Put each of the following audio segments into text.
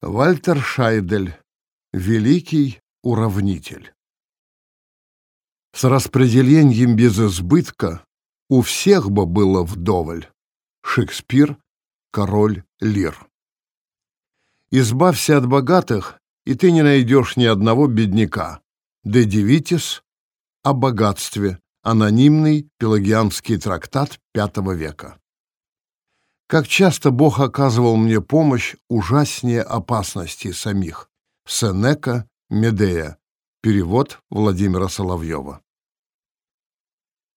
Вальтер Шайдель. Великий уравнитель. С распределением без избытка у всех бы было вдоволь. Шекспир, король Лир. Избавься от богатых, и ты не найдешь ни одного бедняка. Де Девитис о богатстве. Анонимный пелагианский трактат V века. Как часто Бог оказывал мне помощь ужаснее опасностей самих. Сенека, Медея. Перевод Владимира Соловьева.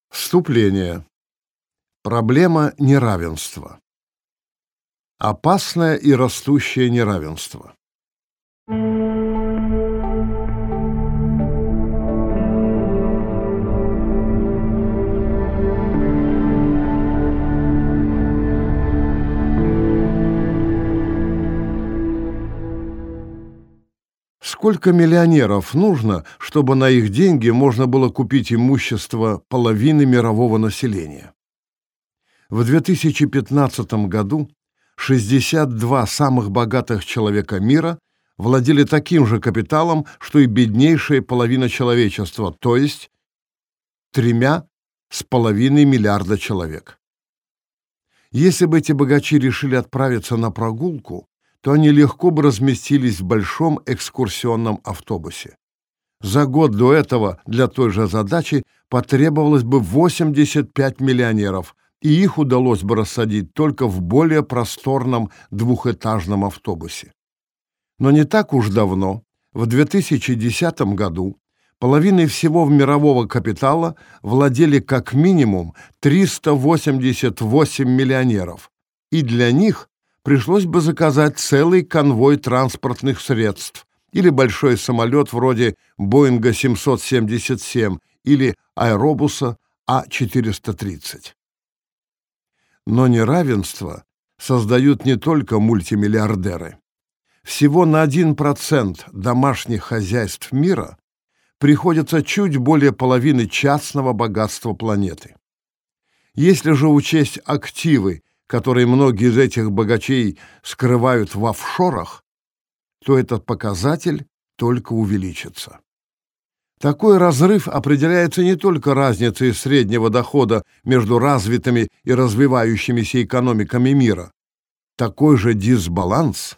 Вступление. Проблема неравенства. Опасное и растущее неравенство. Сколько миллионеров нужно, чтобы на их деньги можно было купить имущество половины мирового населения? В 2015 году 62 самых богатых человека мира владели таким же капиталом, что и беднейшая половина человечества, то есть тремя с половиной миллиарда человек. Если бы эти богачи решили отправиться на прогулку, то они легко бы разместились в большом экскурсионном автобусе. За год до этого для той же задачи потребовалось бы 85 миллионеров, и их удалось бы рассадить только в более просторном двухэтажном автобусе. Но не так уж давно, в 2010 году, половиной всего мирового капитала владели как минимум 388 миллионеров, и для них пришлось бы заказать целый конвой транспортных средств или большой самолет вроде Боинга 777 или аэробуса А430. Но неравенство создают не только мультимиллиардеры. Всего на 1% домашних хозяйств мира приходится чуть более половины частного богатства планеты. Если же учесть активы которые многие из этих богачей скрывают в офшорах, то этот показатель только увеличится. Такой разрыв определяется не только разницей среднего дохода между развитыми и развивающимися экономиками мира. Такой же дисбаланс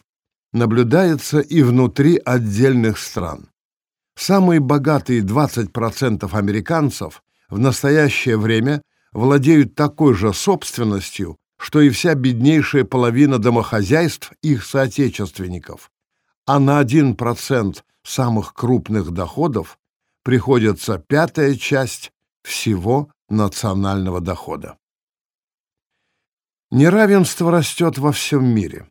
наблюдается и внутри отдельных стран. Самые богатые 20% американцев в настоящее время владеют такой же собственностью, что и вся беднейшая половина домохозяйств их соотечественников, а на 1% самых крупных доходов приходится пятая часть всего национального дохода. Неравенство растет во всем мире.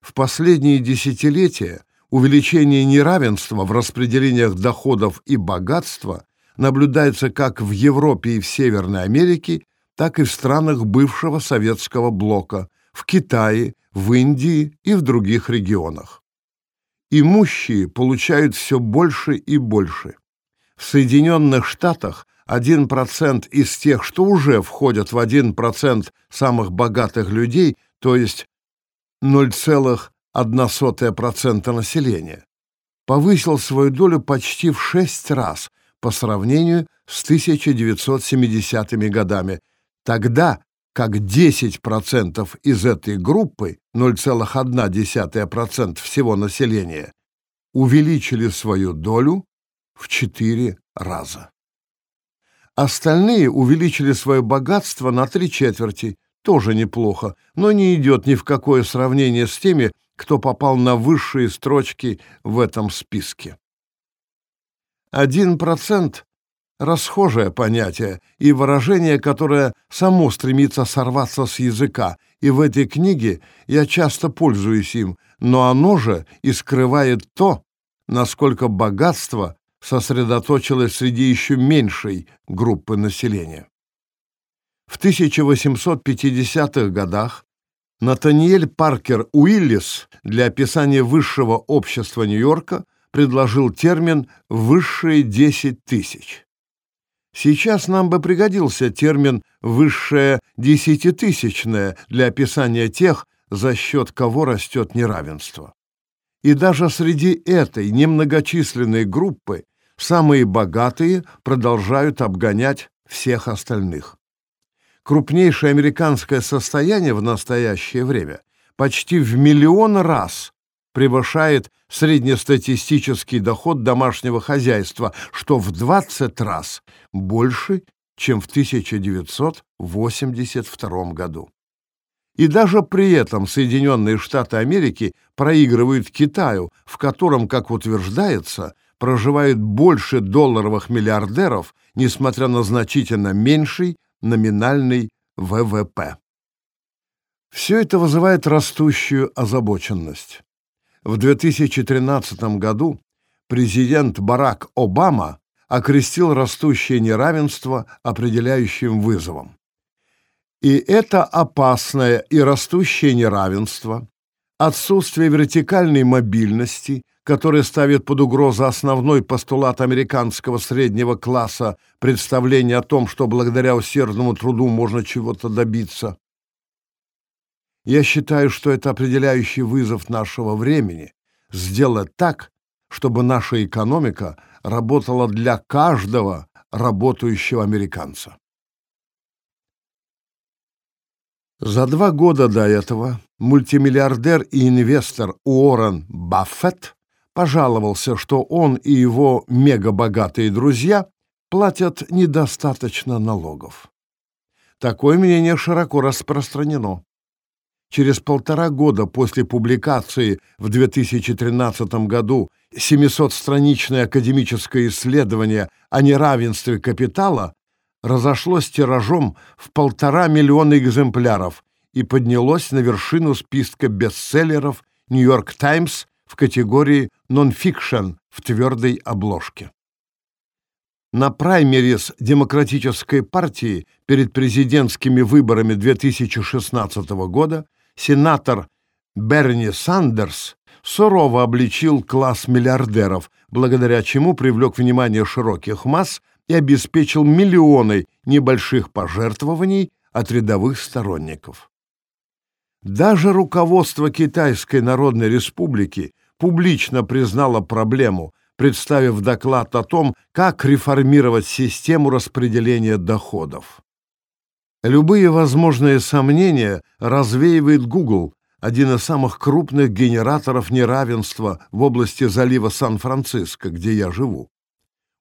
В последние десятилетия увеличение неравенства в распределениях доходов и богатства наблюдается как в Европе и в Северной Америке, так и в странах бывшего советского блока, в Китае, в Индии и в других регионах. Имущие получают все больше и больше. В Соединенных Штатах 1% из тех, что уже входят в 1% самых богатых людей, то есть 0,1% населения, повысил свою долю почти в 6 раз по сравнению с 1970-ми годами – тогда как 10% из этой группы, 0,1% всего населения, увеличили свою долю в 4 раза. Остальные увеличили свое богатство на три четверти, тоже неплохо, но не идет ни в какое сравнение с теми, кто попал на высшие строчки в этом списке. Один процент расхожее понятие и выражение, которое само стремится сорваться с языка, и в этой книге я часто пользуюсь им, но оно же и скрывает то, насколько богатство сосредоточилось среди еще меньшей группы населения. В 1850-х годах Натаниэль Паркер Уиллис для описания высшего общества Нью-Йорка предложил термин «высшие 10 тысяч». Сейчас нам бы пригодился термин «высшее десятитысячное» для описания тех, за счет кого растет неравенство. И даже среди этой немногочисленной группы самые богатые продолжают обгонять всех остальных. Крупнейшее американское состояние в настоящее время почти в миллион раз превышает среднестатистический доход домашнего хозяйства, что в 20 раз больше, чем в 1982 году. И даже при этом Соединенные Штаты Америки проигрывают Китаю, в котором, как утверждается, проживает больше долларовых миллиардеров, несмотря на значительно меньший номинальный ВВП. Все это вызывает растущую озабоченность. В 2013 году президент Барак Обама окрестил растущее неравенство определяющим вызовом. И это опасное и растущее неравенство, отсутствие вертикальной мобильности, которое ставит под угрозу основной постулат американского среднего класса представление о том, что благодаря усердному труду можно чего-то добиться. Я считаю, что это определяющий вызов нашего времени — сделать так, чтобы наша экономика работала для каждого работающего американца. За два года до этого мультимиллиардер и инвестор Уоррен Баффет пожаловался, что он и его мегабогатые друзья платят недостаточно налогов. Такое мнение широко распространено. Через полтора года после публикации в 2013 году 700-страничное академическое исследование о неравенстве капитала разошлось тиражом в полтора миллиона экземпляров и поднялось на вершину списка бестселлеров «Нью-Йорк Таймс» в категории «Нонфикшн» в твердой обложке. На праймерис Демократической партии перед президентскими выборами 2016 года сенатор Берни Сандерс сурово обличил класс миллиардеров, благодаря чему привлек внимание широких масс и обеспечил миллионы небольших пожертвований от рядовых сторонников. Даже руководство Китайской Народной Республики публично признало проблему, представив доклад о том, как реформировать систему распределения доходов. Любые возможные сомнения развеивает Google, один из самых крупных генераторов неравенства в области залива Сан-Франциско, где я живу.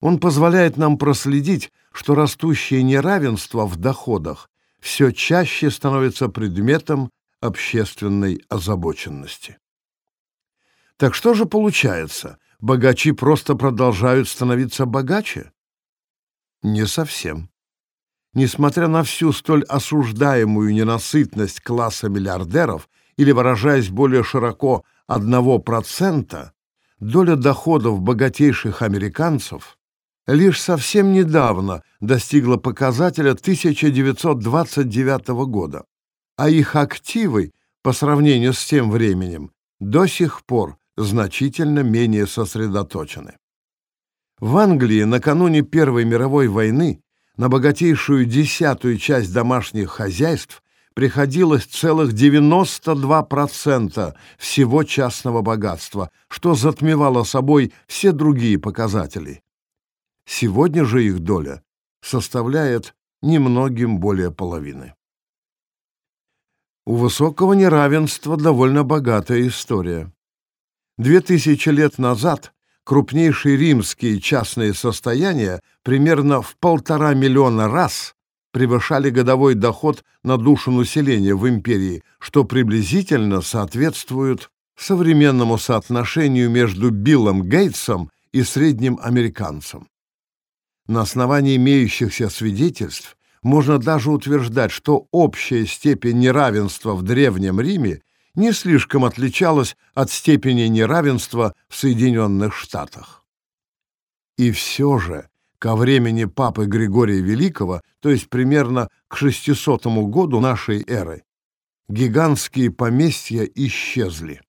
Он позволяет нам проследить, что растущее неравенство в доходах все чаще становится предметом общественной озабоченности. Так что же получается? Богачи просто продолжают становиться богаче? Не совсем. Несмотря на всю столь осуждаемую ненасытность класса миллиардеров, или, выражаясь более широко, одного процента, доля доходов богатейших американцев лишь совсем недавно достигла показателя 1929 года, а их активы по сравнению с тем временем до сих пор значительно менее сосредоточены. В Англии накануне Первой мировой войны на богатейшую десятую часть домашних хозяйств приходилось целых 92% всего частного богатства, что затмевало собой все другие показатели. Сегодня же их доля составляет немногим более половины. У высокого неравенства довольно богатая история. Две тысячи лет назад крупнейшие римские частные состояния примерно в полтора миллиона раз превышали годовой доход на душу населения в империи, что приблизительно соответствует современному соотношению между Биллом Гейтсом и средним американцем. На основании имеющихся свидетельств можно даже утверждать, что общая степень неравенства в Древнем Риме не слишком отличалась от степени неравенства в Соединенных Штатах. И все же ко времени папы Григория Великого, то есть примерно к 600 году нашей эры, гигантские поместья исчезли,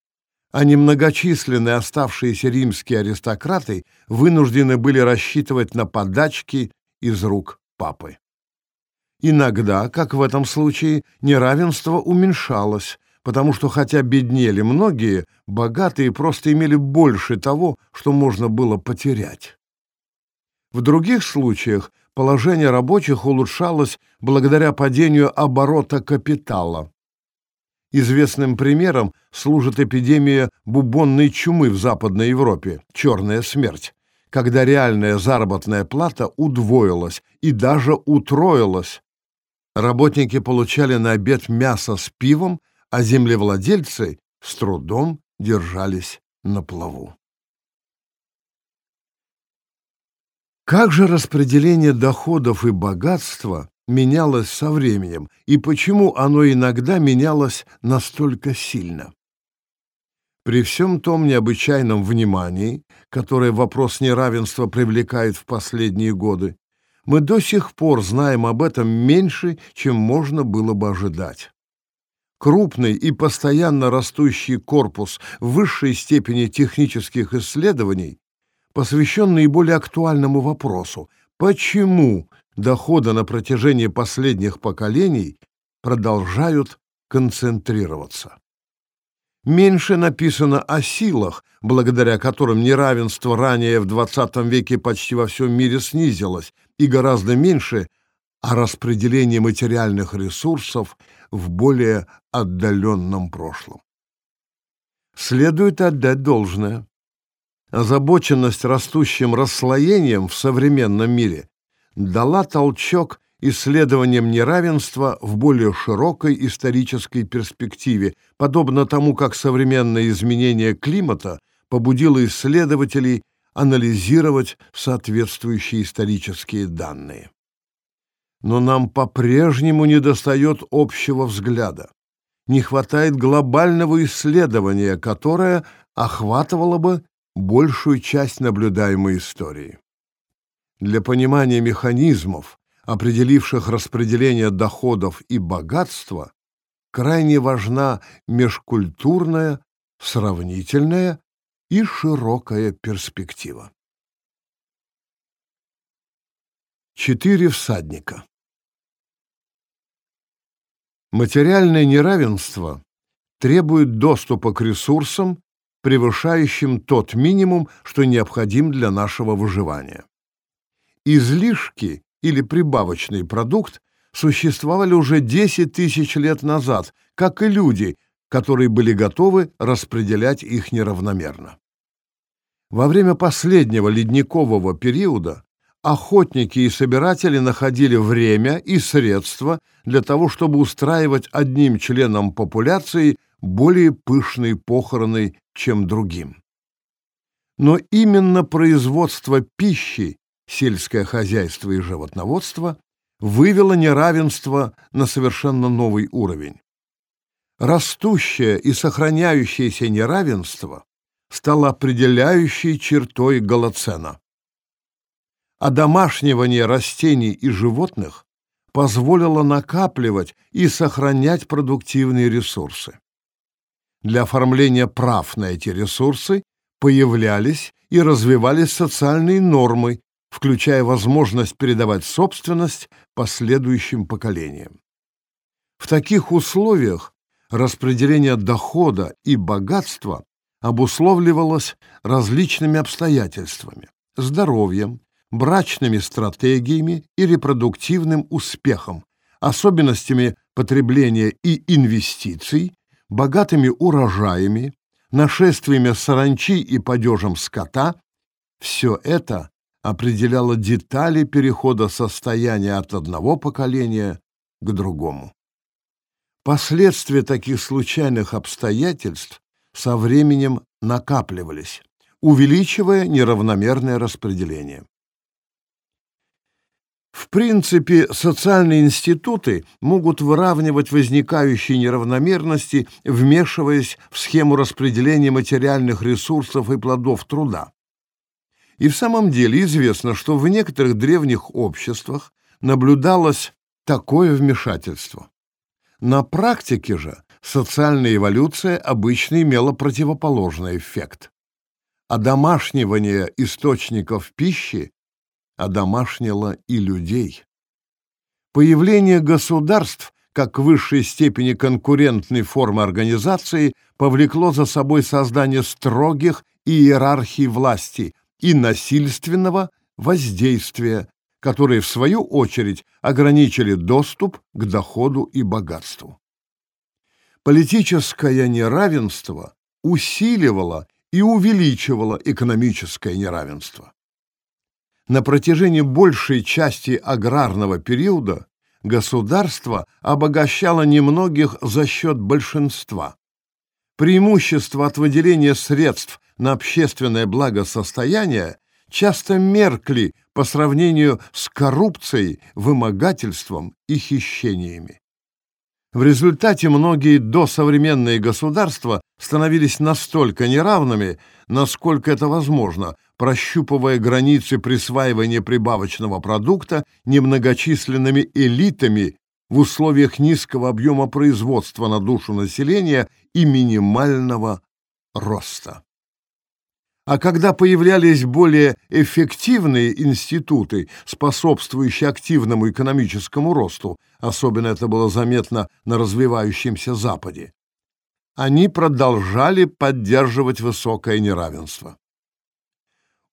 а немногочисленные оставшиеся римские аристократы вынуждены были рассчитывать на подачки из рук папы. Иногда, как в этом случае, неравенство уменьшалось, потому что хотя беднели многие, богатые просто имели больше того, что можно было потерять. В других случаях положение рабочих улучшалось благодаря падению оборота капитала. Известным примером служит эпидемия бубонной чумы в Западной Европе, черная смерть, когда реальная заработная плата удвоилась и даже утроилась. Работники получали на обед мясо с пивом, а землевладельцы с трудом держались на плаву. Как же распределение доходов и богатства менялось со временем, и почему оно иногда менялось настолько сильно? При всем том необычайном внимании, которое вопрос неравенства привлекает в последние годы, мы до сих пор знаем об этом меньше, чем можно было бы ожидать. Крупный и постоянно растущий корпус высшей степени технических исследований посвящен наиболее актуальному вопросу, почему доходы на протяжении последних поколений продолжают концентрироваться. Меньше написано о силах, благодаря которым неравенство ранее в XX веке почти во всем мире снизилось, и гораздо меньше о распределении материальных ресурсов в более отдаленном прошлом. Следует отдать должное. Озабоченность растущим расслоением в современном мире дала толчок исследованием неравенства в более широкой исторической перспективе, подобно тому, как современное изменение климата побудило исследователей анализировать соответствующие исторические данные но нам по-прежнему недостает общего взгляда. Не хватает глобального исследования, которое охватывало бы большую часть наблюдаемой истории. Для понимания механизмов, определивших распределение доходов и богатства, крайне важна межкультурная, сравнительная и широкая перспектива. Четыре всадника. Материальное неравенство требует доступа к ресурсам, превышающим тот минимум, что необходим для нашего выживания. Излишки или прибавочный продукт существовали уже 10 тысяч лет назад, как и люди, которые были готовы распределять их неравномерно. Во время последнего ледникового периода охотники и собиратели находили время и средства для того, чтобы устраивать одним членам популяции более пышные похороны, чем другим. Но именно производство пищи, сельское хозяйство и животноводство вывело неравенство на совершенно новый уровень. Растущее и сохраняющееся неравенство стало определяющей чертой Голоцена. Одомашнивание растений и животных позволило накапливать и сохранять продуктивные ресурсы. Для оформления прав на эти ресурсы появлялись и развивались социальные нормы, включая возможность передавать собственность последующим поколениям. В таких условиях распределение дохода и богатства обусловливалось различными обстоятельствами – здоровьем, брачными стратегиями и репродуктивным успехом, особенностями потребления и инвестиций, богатыми урожаями, нашествиями саранчи и падежем скота, все это определяло детали перехода состояния от одного поколения к другому. Последствия таких случайных обстоятельств со временем накапливались, увеличивая неравномерное распределение. В принципе, социальные институты могут выравнивать возникающие неравномерности, вмешиваясь в схему распределения материальных ресурсов и плодов труда. И в самом деле известно, что в некоторых древних обществах наблюдалось такое вмешательство. На практике же социальная эволюция обычно имела противоположный эффект. А домашнивание источников пищи одомашнило и людей. Появление государств, как высшей степени конкурентной формы организации повлекло за собой создание строгих иерархий власти и насильственного воздействия, которые, в свою очередь, ограничили доступ к доходу и богатству. Политическое неравенство усиливало и увеличивало экономическое неравенство. На протяжении большей части аграрного периода государство обогащало немногих за счет большинства. Преимущество от выделения средств на общественное благосостояние часто меркли по сравнению с коррупцией, вымогательством и хищениями. В результате многие досовременные государства становились настолько неравными, насколько это возможно, прощупывая границы присваивания прибавочного продукта немногочисленными элитами в условиях низкого объема производства на душу населения и минимального роста. А когда появлялись более эффективные институты, способствующие активному экономическому росту, особенно это было заметно на развивающемся Западе, они продолжали поддерживать высокое неравенство.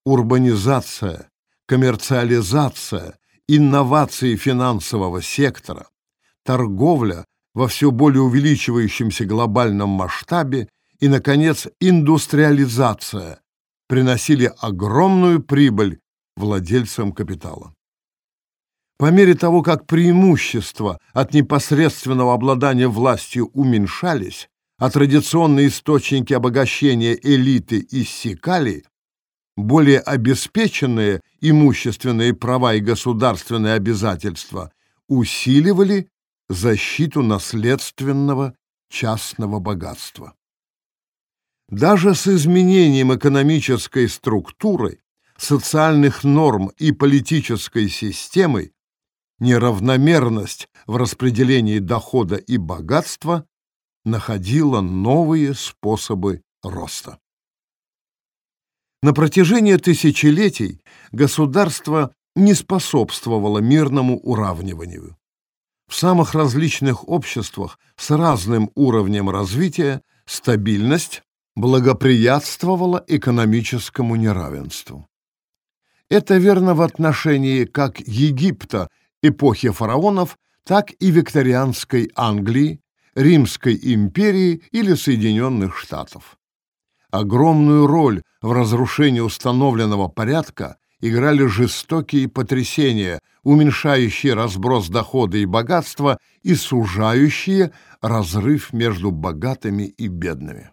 Урбанизация, коммерциализация, инновации финансового сектора, торговля во все более увеличивающемся глобальном масштабе и, наконец, индустриализация – приносили огромную прибыль владельцам капитала. По мере того, как преимущества от непосредственного обладания властью уменьшались, а традиционные источники обогащения элиты иссякали, более обеспеченные имущественные права и государственные обязательства усиливали защиту наследственного частного богатства. Даже с изменением экономической структуры, социальных норм и политической системы неравномерность в распределении дохода и богатства находила новые способы роста. На протяжении тысячелетий государство не способствовало мирному уравниванию. В самых различных обществах с разным уровнем развития стабильность благоприятствовало экономическому неравенству. Это верно в отношении как Египта эпохи фараонов, так и викторианской Англии, Римской империи или Соединенных Штатов. Огромную роль в разрушении установленного порядка играли жестокие потрясения, уменьшающие разброс дохода и богатства и сужающие разрыв между богатыми и бедными.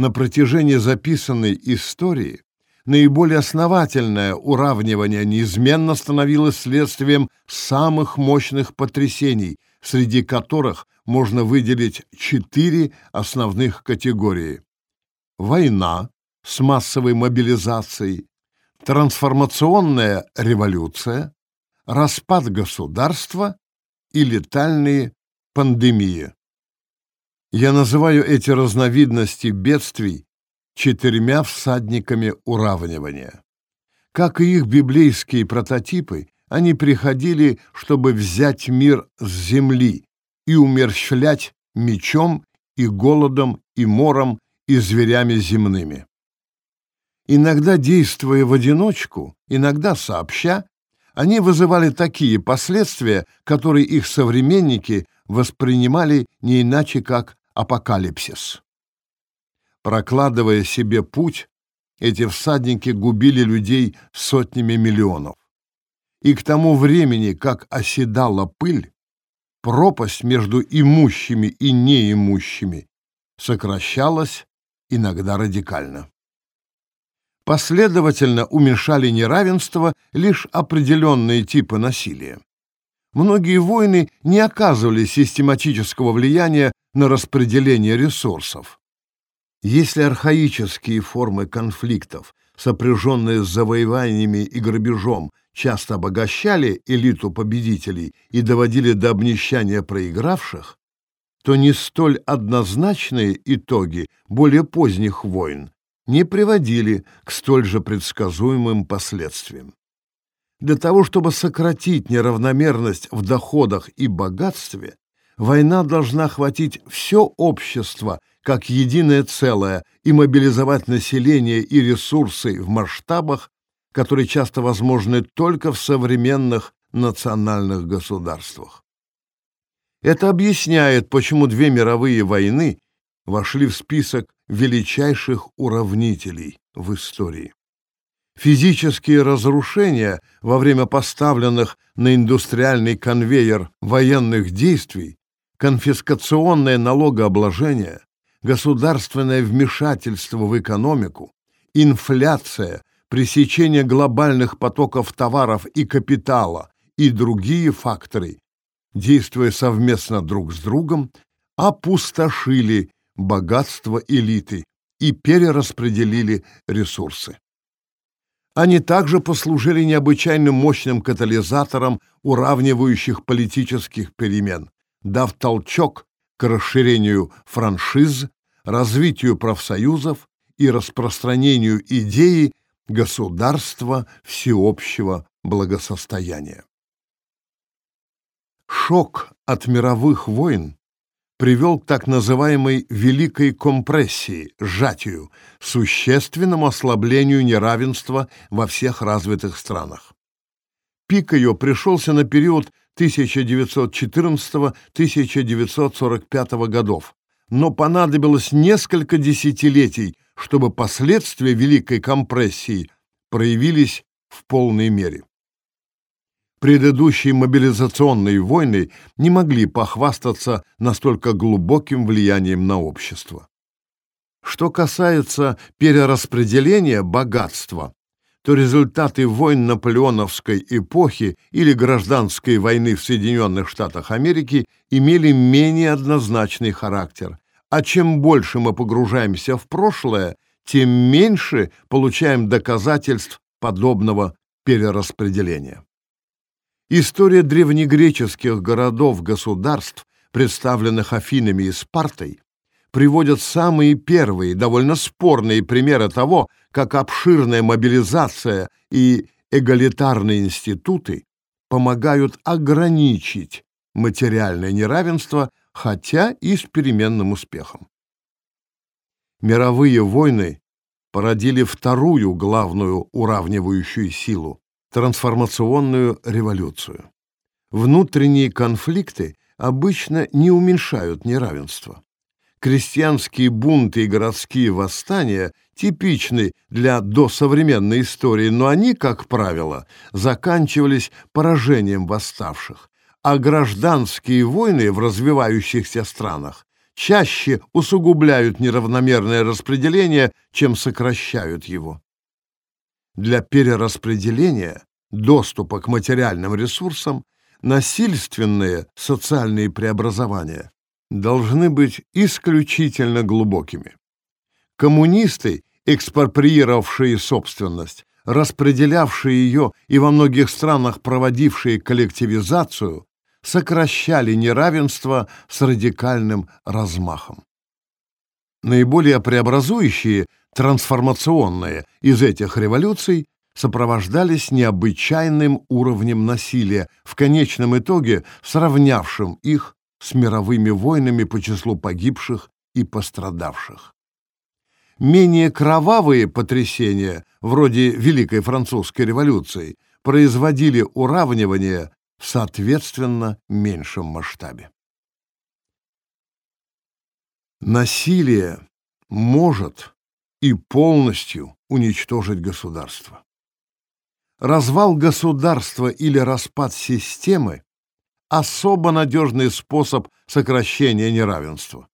На протяжении записанной истории наиболее основательное уравнивание неизменно становилось следствием самых мощных потрясений, среди которых можно выделить четыре основных категории. Война с массовой мобилизацией, трансформационная революция, распад государства и летальные пандемии. Я называю эти разновидности бедствий четырьмя всадниками уравнивания. Как и их библейские прототипы, они приходили, чтобы взять мир с земли и умерщвлять мечом и голодом и мором и зверями земными. Иногда действуя в одиночку, иногда сообща, они вызывали такие последствия, которые их современники воспринимали не иначе как апокалипсис. Прокладывая себе путь, эти всадники губили людей сотнями миллионов. И к тому времени, как оседала пыль, пропасть между имущими и неимущими сокращалась иногда радикально. Последовательно уменьшали неравенство лишь определенные типы насилия. Многие войны не оказывали систематического влияния на распределение ресурсов. Если архаические формы конфликтов, сопряженные с завоеваниями и грабежом, часто обогащали элиту победителей и доводили до обнищания проигравших, то не столь однозначные итоги более поздних войн не приводили к столь же предсказуемым последствиям. Для того, чтобы сократить неравномерность в доходах и богатстве, Война должна охватить все общество как единое целое и мобилизовать население и ресурсы в масштабах, которые часто возможны только в современных национальных государствах. Это объясняет, почему две мировые войны вошли в список величайших уравнителей в истории. Физические разрушения во время поставленных на индустриальный конвейер военных действий конфискационное налогообложение, государственное вмешательство в экономику, инфляция, пресечение глобальных потоков товаров и капитала и другие факторы, действуя совместно друг с другом, опустошили богатство элиты и перераспределили ресурсы. Они также послужили необычайно мощным катализатором уравнивающих политических перемен, дав толчок к расширению франшиз, развитию профсоюзов и распространению идеи государства всеобщего благосостояния. Шок от мировых войн привел к так называемой «великой компрессии», сжатию, существенному ослаблению неравенства во всех развитых странах. Пик ее пришелся на период 1914-1945 годов, но понадобилось несколько десятилетий, чтобы последствия Великой компрессии проявились в полной мере. Предыдущие мобилизационные войны не могли похвастаться настолько глубоким влиянием на общество. Что касается перераспределения богатства, то результаты войн наполеоновской эпохи или гражданской войны в Соединенных Штатах Америки имели менее однозначный характер. А чем больше мы погружаемся в прошлое, тем меньше получаем доказательств подобного перераспределения. История древнегреческих городов-государств, представленных Афинами и Спартой, приводят самые первые, довольно спорные примеры того, как обширная мобилизация и эгалитарные институты помогают ограничить материальное неравенство, хотя и с переменным успехом. Мировые войны породили вторую главную уравнивающую силу – трансформационную революцию. Внутренние конфликты обычно не уменьшают неравенство крестьянские бунты и городские восстания типичны для досовременной истории, но они, как правило, заканчивались поражением восставших, а гражданские войны в развивающихся странах чаще усугубляют неравномерное распределение, чем сокращают его. Для перераспределения доступа к материальным ресурсам насильственные социальные преобразования должны быть исключительно глубокими. Коммунисты, экспроприировавшие собственность, распределявшие ее и во многих странах проводившие коллективизацию, сокращали неравенство с радикальным размахом. Наиболее преобразующие, трансформационные из этих революций сопровождались необычайным уровнем насилия, в конечном итоге сравнявшим их с мировыми войнами по числу погибших и пострадавших. Менее кровавые потрясения, вроде Великой Французской революции, производили уравнивание в соответственно меньшем масштабе. Насилие может и полностью уничтожить государство. Развал государства или распад системы особо надежный способ сокращения неравенства.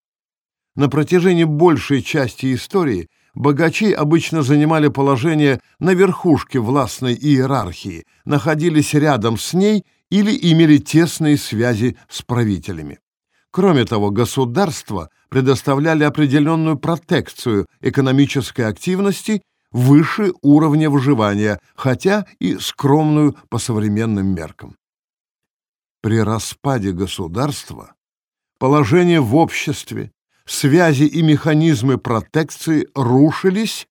На протяжении большей части истории богачи обычно занимали положение на верхушке властной иерархии, находились рядом с ней или имели тесные связи с правителями. Кроме того, государства предоставляли определенную протекцию экономической активности выше уровня выживания, хотя и скромную по современным меркам при распаде государства положение в обществе, связи и механизмы протекции рушились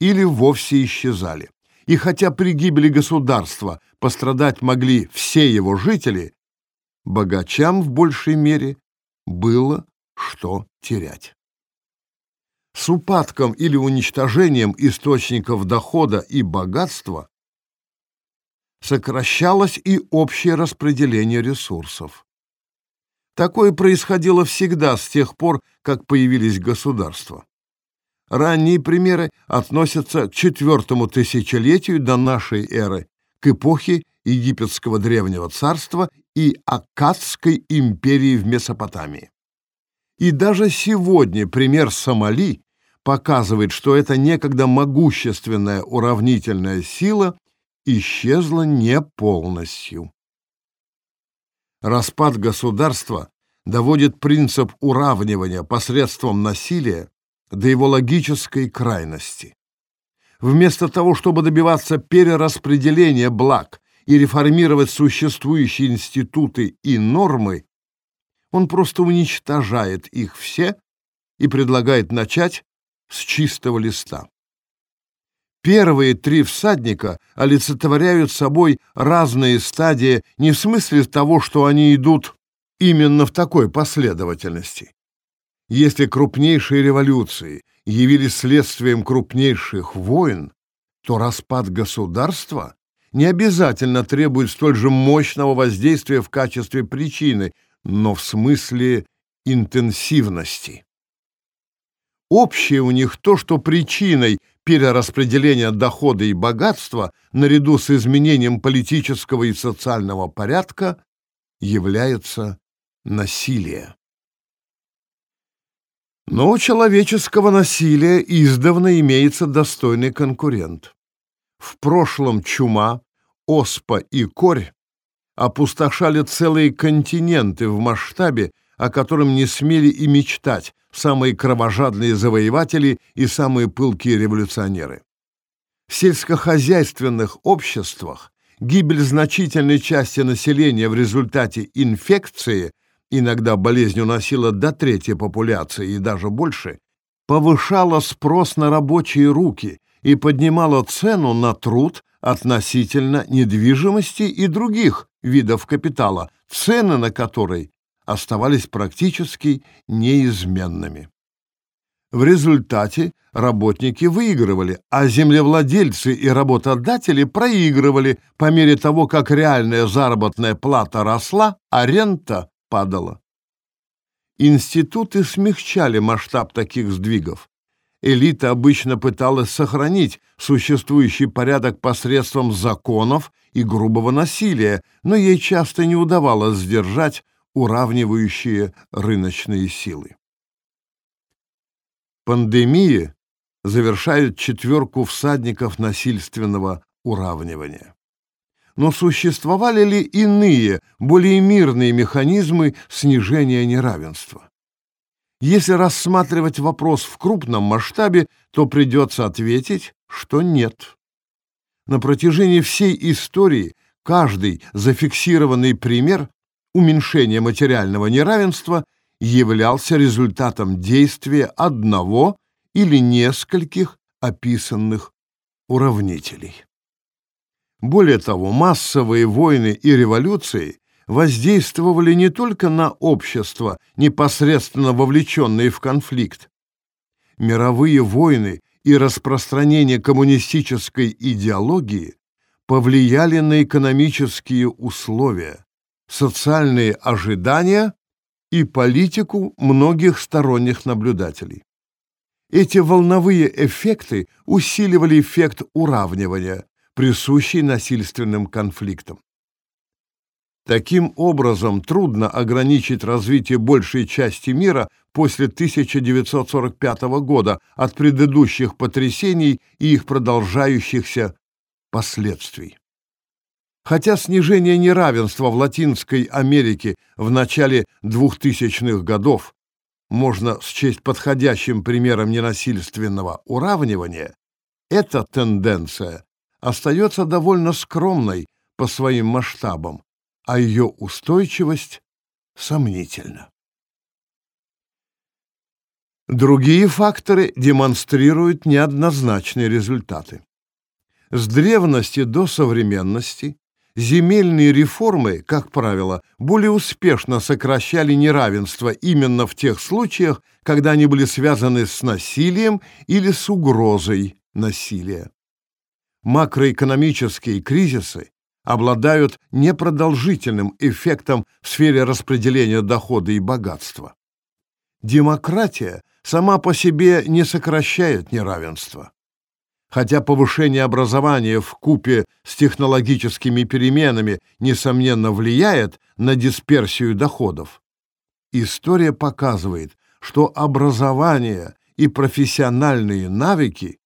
или вовсе исчезали. И хотя при гибели государства пострадать могли все его жители, богачам в большей мере было что терять. С упадком или уничтожением источников дохода и богатства сокращалось и общее распределение ресурсов. Такое происходило всегда с тех пор, как появились государства. Ранние примеры относятся к четвертому тысячелетию до нашей эры, к эпохе Египетского древнего царства и Аккадской империи в Месопотамии. И даже сегодня пример Сомали показывает, что эта некогда могущественная уравнительная сила исчезла не полностью. Распад государства доводит принцип уравнивания посредством насилия до его логической крайности. Вместо того, чтобы добиваться перераспределения благ и реформировать существующие институты и нормы, он просто уничтожает их все и предлагает начать с чистого листа. Первые три всадника олицетворяют собой разные стадии не в смысле того, что они идут именно в такой последовательности. Если крупнейшие революции явились следствием крупнейших войн, то распад государства не обязательно требует столь же мощного воздействия в качестве причины, но в смысле интенсивности. Общее у них то, что причиной перераспределения дохода и богатства наряду с изменением политического и социального порядка является насилие. Но у человеческого насилия издавна имеется достойный конкурент. В прошлом чума, оспа и корь опустошали целые континенты в масштабе, о котором не смели и мечтать самые кровожадные завоеватели и самые пылкие революционеры. В сельскохозяйственных обществах гибель значительной части населения в результате инфекции, иногда болезнь уносила до трети популяции и даже больше, повышала спрос на рабочие руки и поднимала цену на труд относительно недвижимости и других видов капитала, цены на который оставались практически неизменными. В результате работники выигрывали, а землевладельцы и работодатели проигрывали по мере того, как реальная заработная плата росла, а рента падала. Институты смягчали масштаб таких сдвигов. Элита обычно пыталась сохранить существующий порядок посредством законов и грубого насилия, но ей часто не удавалось сдержать уравнивающие рыночные силы. Пандемии завершают четверку всадников насильственного уравнивания. Но существовали ли иные, более мирные механизмы снижения неравенства? Если рассматривать вопрос в крупном масштабе, то придется ответить, что нет. На протяжении всей истории каждый зафиксированный пример уменьшения материального неравенства являлся результатом действия одного или нескольких описанных уравнителей. Более того, массовые войны и революции воздействовали не только на общество, непосредственно вовлеченные в конфликт. Мировые войны и распространение коммунистической идеологии повлияли на экономические условия, социальные ожидания и политику многих сторонних наблюдателей. Эти волновые эффекты усиливали эффект уравнивания, присущий насильственным конфликтам. Таким образом, трудно ограничить развитие большей части мира после 1945 года от предыдущих потрясений и их продолжающихся последствий. Хотя снижение неравенства в Латинской Америке в начале 2000-х годов можно счесть подходящим примером ненасильственного уравнивания, эта тенденция остается довольно скромной по своим масштабам, а ее устойчивость сомнительна. Другие факторы демонстрируют неоднозначные результаты. С древности до современности земельные реформы, как правило, более успешно сокращали неравенство именно в тех случаях, когда они были связаны с насилием или с угрозой насилия. Макроэкономические кризисы обладают непродолжительным эффектом в сфере распределения дохода и богатства. Демократия сама по себе не сокращает неравенство. Хотя повышение образования в купе с технологическими переменами несомненно влияет на дисперсию доходов, история показывает, что образование и профессиональные навыки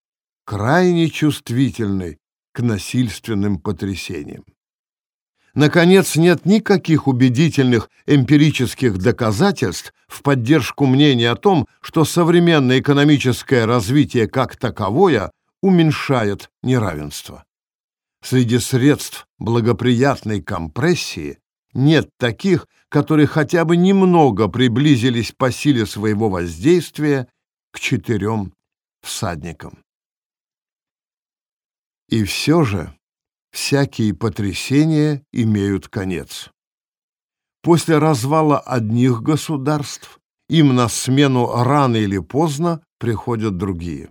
крайне чувствительны к насильственным потрясениям. Наконец, нет никаких убедительных эмпирических доказательств в поддержку мнения о том, что современное экономическое развитие как таковое уменьшает неравенство. Среди средств благоприятной компрессии нет таких, которые хотя бы немного приблизились по силе своего воздействия к четырем всадникам. И все же всякие потрясения имеют конец. После развала одних государств им на смену рано или поздно приходят другие.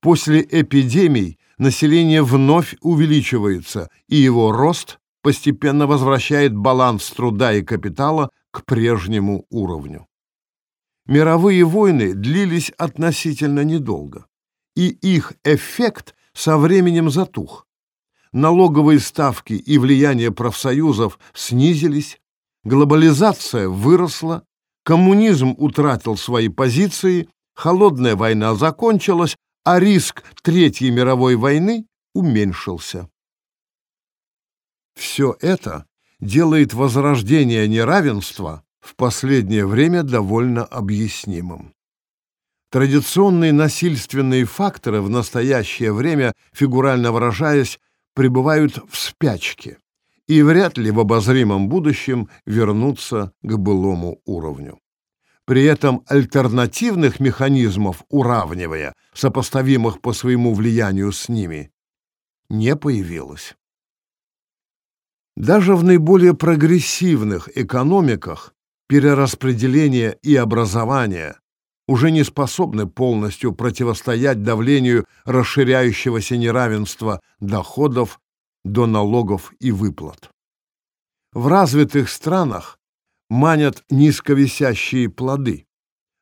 После эпидемий население вновь увеличивается, и его рост постепенно возвращает баланс труда и капитала к прежнему уровню. Мировые войны длились относительно недолго, и их эффект со временем затух. Налоговые ставки и влияние профсоюзов снизились, глобализация выросла, коммунизм утратил свои позиции, холодная война закончилась, а риск Третьей мировой войны уменьшился. Все это делает возрождение неравенства в последнее время довольно объяснимым. Традиционные насильственные факторы в настоящее время, фигурально выражаясь, пребывают в спячке и вряд ли в обозримом будущем вернутся к былому уровню. При этом альтернативных механизмов уравнивая, сопоставимых по своему влиянию с ними, не появилось. Даже в наиболее прогрессивных экономиках перераспределение и образование уже не способны полностью противостоять давлению расширяющегося неравенства доходов до налогов и выплат. В развитых странах манят низковисящие плоды,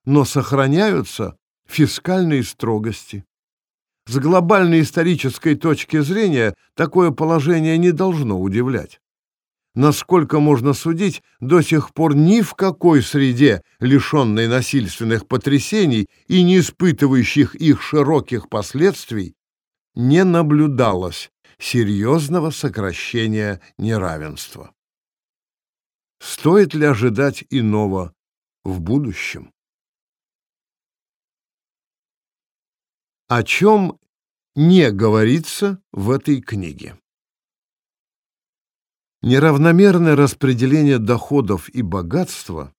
но сохраняются фискальные строгости. С глобальной исторической точки зрения такое положение не должно удивлять насколько можно судить, до сих пор ни в какой среде, лишенной насильственных потрясений и не испытывающих их широких последствий, не наблюдалось серьезного сокращения неравенства. Стоит ли ожидать иного в будущем? О чем не говорится в этой книге? Неравномерное распределение доходов и богатства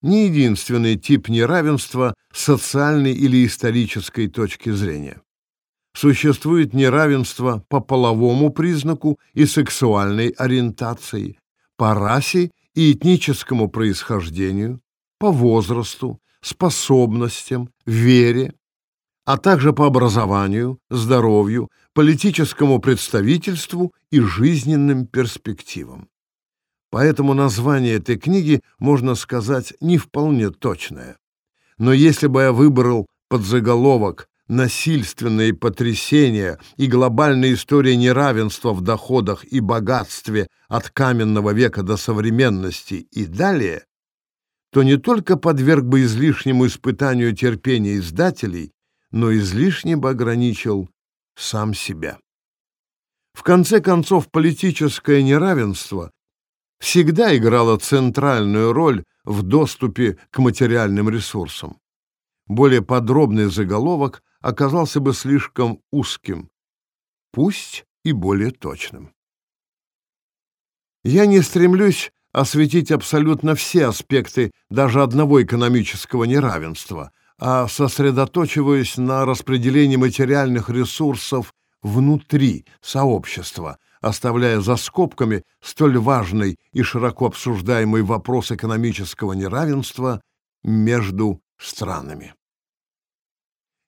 не единственный тип неравенства социальной или исторической точки зрения. Существует неравенство по половому признаку и сексуальной ориентации, по расе и этническому происхождению, по возрасту, способностям, вере, а также по образованию, здоровью, политическому представительству и жизненным перспективам. Поэтому название этой книги, можно сказать, не вполне точное. Но если бы я выбрал подзаголовок «Насильственные потрясения и глобальная история неравенства в доходах и богатстве от каменного века до современности и далее», то не только подверг бы излишнему испытанию терпения издателей, но излишне бы ограничил сам себя. В конце концов, политическое неравенство всегда играло центральную роль в доступе к материальным ресурсам. Более подробный заголовок оказался бы слишком узким, пусть и более точным. Я не стремлюсь осветить абсолютно все аспекты даже одного экономического неравенства, а сосредоточиваюсь на распределении материальных ресурсов внутри сообщества, оставляя за скобками столь важный и широко обсуждаемый вопрос экономического неравенства между странами.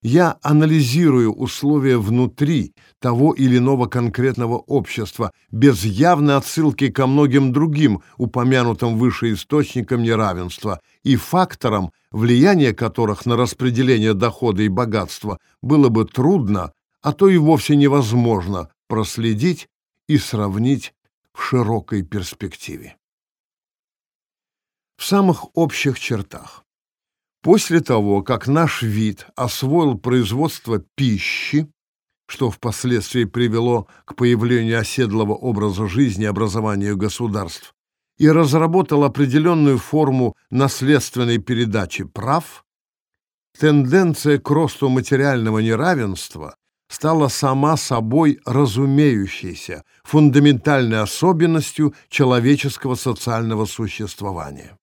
Я анализирую условия внутри того или иного конкретного общества без явной отсылки ко многим другим упомянутым выше источникам неравенства и факторам, влияние которых на распределение дохода и богатства было бы трудно, а то и вовсе невозможно проследить и сравнить в широкой перспективе. В самых общих чертах. После того, как наш вид освоил производство пищи, что впоследствии привело к появлению оседлого образа жизни и образованию государств, и разработал определенную форму наследственной передачи прав, тенденция к росту материального неравенства стала сама собой разумеющейся, фундаментальной особенностью человеческого социального существования.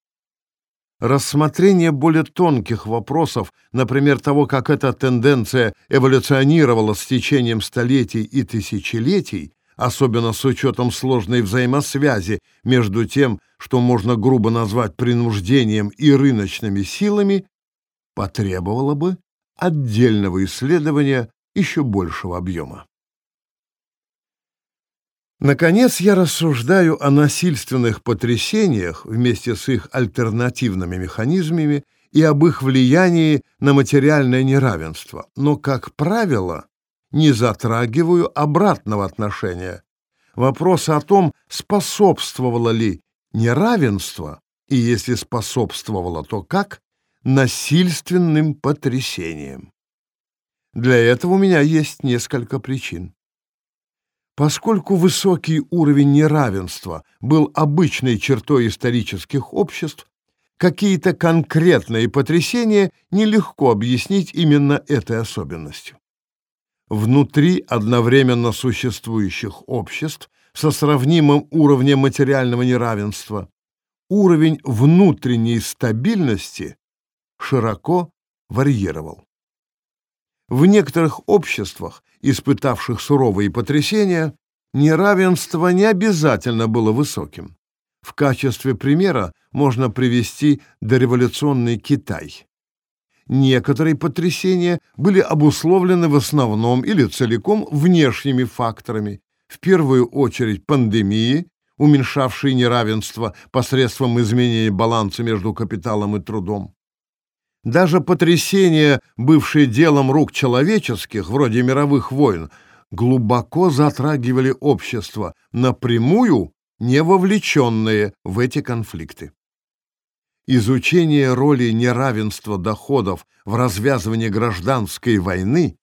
Рассмотрение более тонких вопросов, например, того, как эта тенденция эволюционировала с течением столетий и тысячелетий, особенно с учетом сложной взаимосвязи между тем, что можно грубо назвать принуждением и рыночными силами, потребовало бы отдельного исследования еще большего объема. Наконец, я рассуждаю о насильственных потрясениях вместе с их альтернативными механизмами и об их влиянии на материальное неравенство, но, как правило, не затрагиваю обратного отношения. Вопрос о том, способствовало ли неравенство, и если способствовало, то как, насильственным потрясениям. Для этого у меня есть несколько причин. Поскольку высокий уровень неравенства был обычной чертой исторических обществ, какие-то конкретные потрясения нелегко объяснить именно этой особенностью. Внутри одновременно существующих обществ со сравнимым уровнем материального неравенства уровень внутренней стабильности широко варьировал. В некоторых обществах, испытавших суровые потрясения, неравенство не обязательно было высоким. В качестве примера можно привести дореволюционный Китай. Некоторые потрясения были обусловлены в основном или целиком внешними факторами, в первую очередь пандемией, уменьшавшей неравенство посредством изменения баланса между капиталом и трудом. Даже потрясения, бывшие делом рук человеческих, вроде мировых войн, глубоко затрагивали общество, напрямую не вовлеченные в эти конфликты. Изучение роли неравенства доходов в развязывании гражданской войны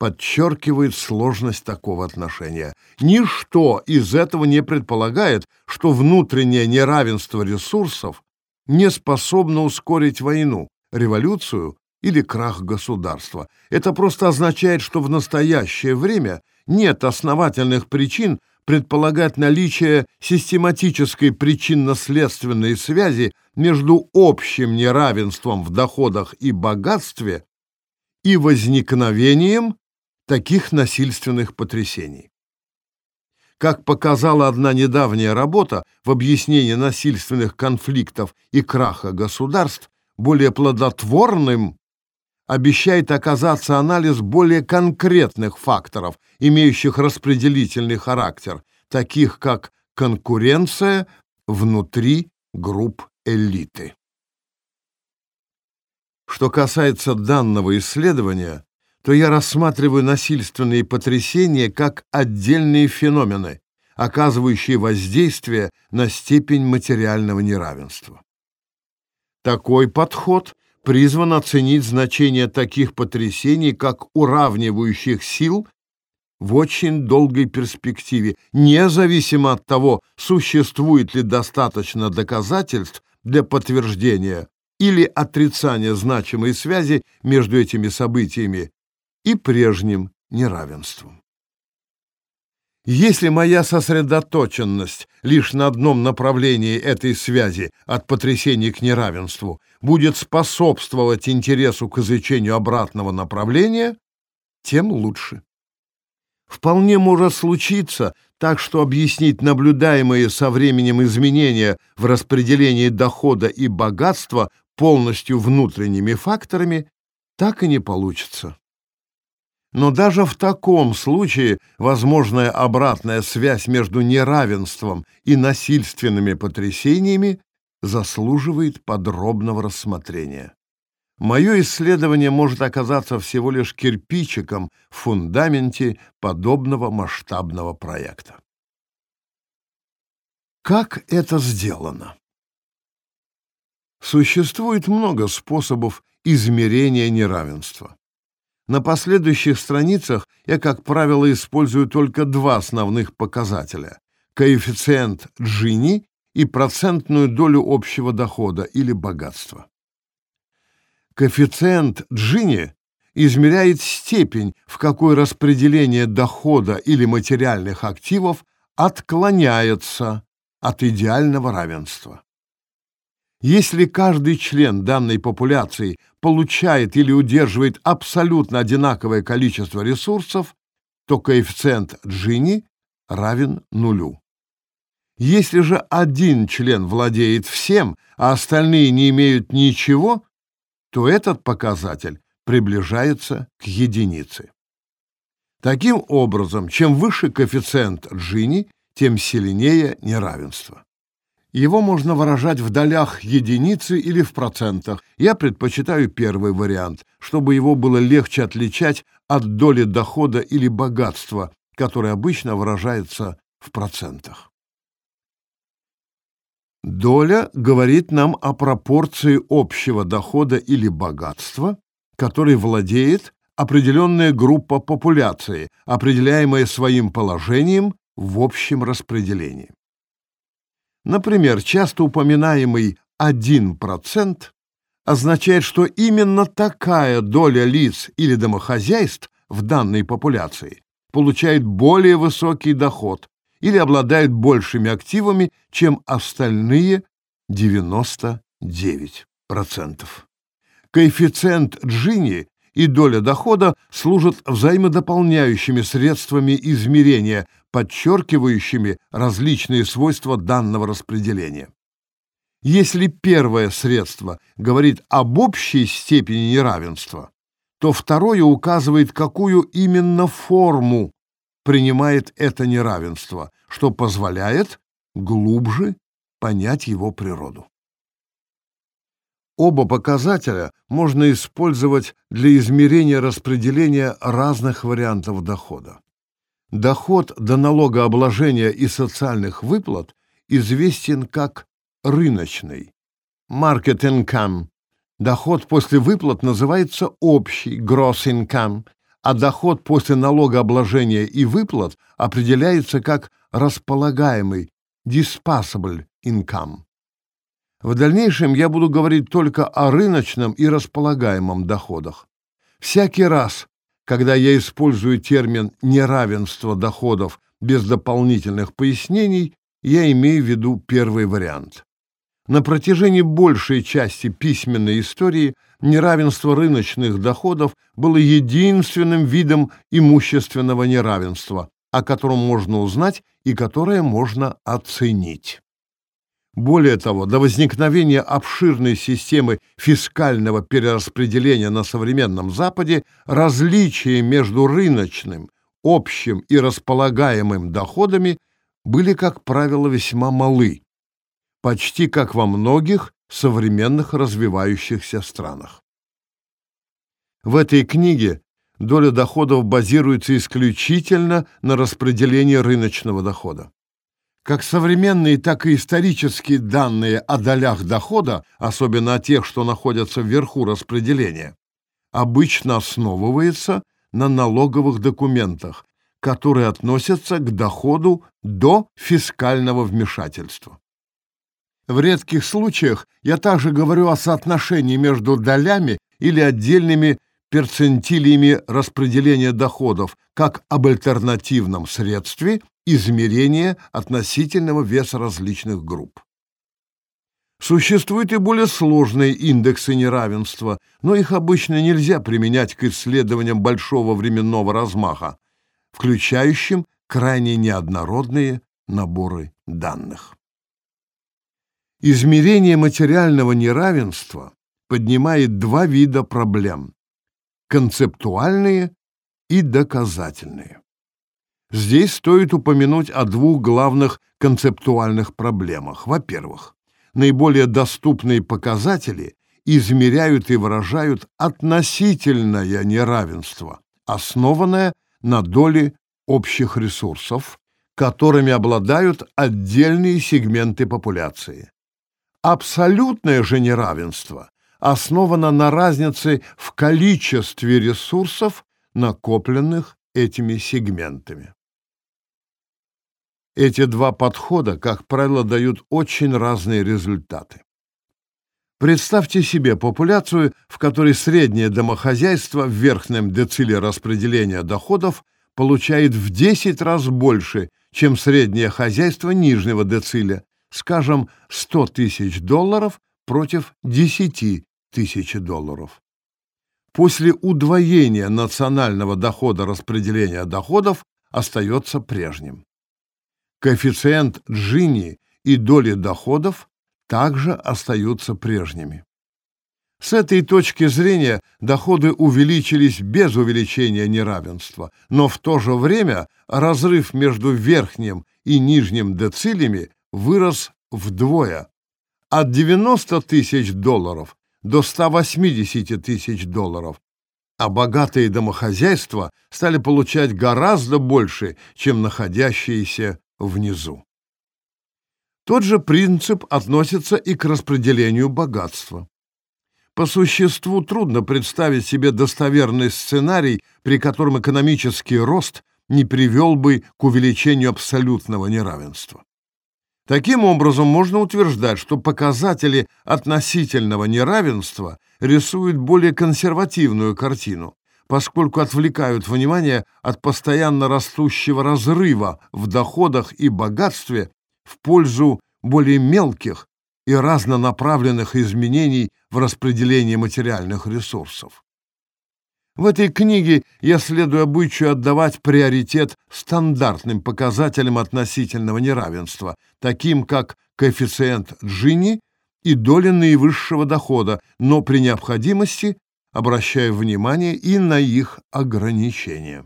подчеркивает сложность такого отношения. Ничто из этого не предполагает, что внутреннее неравенство ресурсов не способно ускорить войну, революцию или крах государства. Это просто означает, что в настоящее время нет основательных причин предполагать наличие систематической причинно-следственной связи между общим неравенством в доходах и богатстве и возникновением таких насильственных потрясений. Как показала одна недавняя работа в объяснении насильственных конфликтов и краха государств, более плодотворным обещает оказаться анализ более конкретных факторов, имеющих распределительный характер, таких как конкуренция внутри групп элиты. Что касается данного исследования, то я рассматриваю насильственные потрясения как отдельные феномены, оказывающие воздействие на степень материального неравенства. Такой подход призван оценить значение таких потрясений как уравнивающих сил в очень долгой перспективе, независимо от того, существует ли достаточно доказательств для подтверждения или отрицания значимой связи между этими событиями и прежним неравенством. Если моя сосредоточенность лишь на одном направлении этой связи от потрясений к неравенству будет способствовать интересу к изучению обратного направления, тем лучше. Вполне может случиться так, что объяснить наблюдаемые со временем изменения в распределении дохода и богатства полностью внутренними факторами так и не получится. Но даже в таком случае возможная обратная связь между неравенством и насильственными потрясениями заслуживает подробного рассмотрения. Мое исследование может оказаться всего лишь кирпичиком в фундаменте подобного масштабного проекта. Как это сделано? Существует много способов измерения неравенства. На последующих страницах я, как правило, использую только два основных показателя – коэффициент Джини и процентную долю общего дохода или богатства. Коэффициент Джини измеряет степень, в какой распределение дохода или материальных активов отклоняется от идеального равенства. Если каждый член данной популяции получает или удерживает абсолютно одинаковое количество ресурсов, то коэффициент Джини равен нулю. Если же один член владеет всем, а остальные не имеют ничего, то этот показатель приближается к единице. Таким образом, чем выше коэффициент Джини, тем сильнее неравенство. Его можно выражать в долях единицы или в процентах. Я предпочитаю первый вариант, чтобы его было легче отличать от доли дохода или богатства, которое обычно выражается в процентах. Доля говорит нам о пропорции общего дохода или богатства, которой владеет определенная группа популяции, определяемая своим положением в общем распределении. Например, часто упоминаемый 1% означает, что именно такая доля лиц или домохозяйств в данной популяции получает более высокий доход или обладает большими активами, чем остальные 99%. Коэффициент Джини и доля дохода служат взаимодополняющими средствами измерения, подчеркивающими различные свойства данного распределения. Если первое средство говорит об общей степени неравенства, то второе указывает, какую именно форму принимает это неравенство, что позволяет глубже понять его природу. Оба показателя можно использовать для измерения распределения разных вариантов дохода. Доход до налогообложения и социальных выплат известен как рыночный market income. Доход после выплат называется общий gross income, а доход после налогообложения и выплат определяется как располагаемый disposable income. В дальнейшем я буду говорить только о рыночном и располагаемом доходах. Всякий раз, когда я использую термин «неравенство доходов» без дополнительных пояснений, я имею в виду первый вариант. На протяжении большей части письменной истории неравенство рыночных доходов было единственным видом имущественного неравенства, о котором можно узнать и которое можно оценить. Более того, до возникновения обширной системы фискального перераспределения на современном Западе различия между рыночным, общим и располагаемым доходами были, как правило, весьма малы, почти как во многих современных развивающихся странах. В этой книге доля доходов базируется исключительно на распределении рыночного дохода. Как современные, так и исторические данные о долях дохода, особенно о тех, что находятся вверху распределения, обычно основывается на налоговых документах, которые относятся к доходу до фискального вмешательства. В редких случаях я также говорю о соотношении между долями или отдельными перцентилиями распределения доходов, как об альтернативном средстве измерения относительного веса различных групп. Существуют и более сложные индексы неравенства, но их обычно нельзя применять к исследованиям большого временного размаха. включающим крайне неоднородные наборы данных. Измерение материального неравенства поднимает два вида проблем – концептуальные и доказательные. Здесь стоит упомянуть о двух главных концептуальных проблемах. Во-первых, наиболее доступные показатели измеряют и выражают относительное неравенство, основанное на доле общих ресурсов, которыми обладают отдельные сегменты популяции. Абсолютное же неравенство основано на разнице в количестве ресурсов, накопленных этими сегментами. Эти два подхода, как правило, дают очень разные результаты. Представьте себе популяцию, в которой среднее домохозяйство в верхнем дециле распределения доходов получает в 10 раз больше, чем среднее хозяйство нижнего дециля, скажем, 100 тысяч долларов против 10 тысяч долларов. После удвоения национального дохода распределения доходов остается прежним. Коэффициент Джини и доли доходов также остаются прежними. С этой точки зрения доходы увеличились без увеличения неравенства, но в то же время разрыв между верхним и нижним децилями вырос вдвое – от 90 тысяч долларов до 180 тысяч долларов, а богатые домохозяйства стали получать гораздо больше, чем находящиеся внизу. Тот же принцип относится и к распределению богатства. По существу трудно представить себе достоверный сценарий, при котором экономический рост не привел бы к увеличению абсолютного неравенства. Таким образом, можно утверждать, что показатели относительного неравенства рисуют более консервативную картину, поскольку отвлекают внимание от постоянно растущего разрыва в доходах и богатстве в пользу более мелких и разнонаправленных изменений в распределении материальных ресурсов. В этой книге я следую обычаю отдавать приоритет стандартным показателям относительного неравенства, таким как коэффициент Джини и доля наивысшего дохода, но при необходимости обращаю внимание и на их ограничения.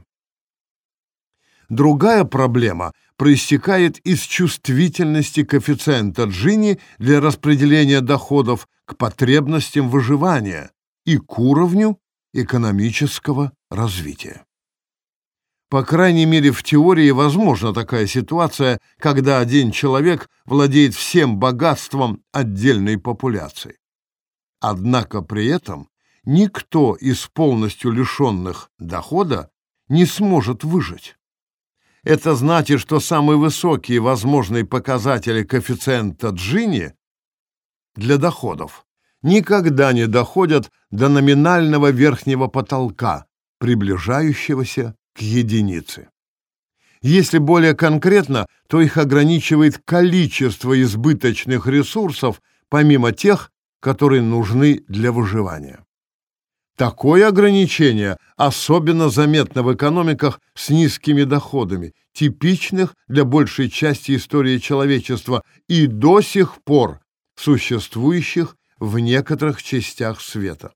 Другая проблема проистекает из чувствительности коэффициента Джини для распределения доходов к потребностям выживания и к уровню экономического развития. По крайней мере, в теории возможна такая ситуация, когда один человек владеет всем богатством отдельной популяции. Однако при этом никто из полностью лишенных дохода не сможет выжить. Это значит, что самые высокие возможные показатели коэффициента Джини для доходов никогда не доходят до номинального верхнего потолка, приближающегося к единице. Если более конкретно, то их ограничивает количество избыточных ресурсов, помимо тех, которые нужны для выживания. Такое ограничение особенно заметно в экономиках с низкими доходами, типичных для большей части истории человечества и до сих пор существующих в некоторых частях света.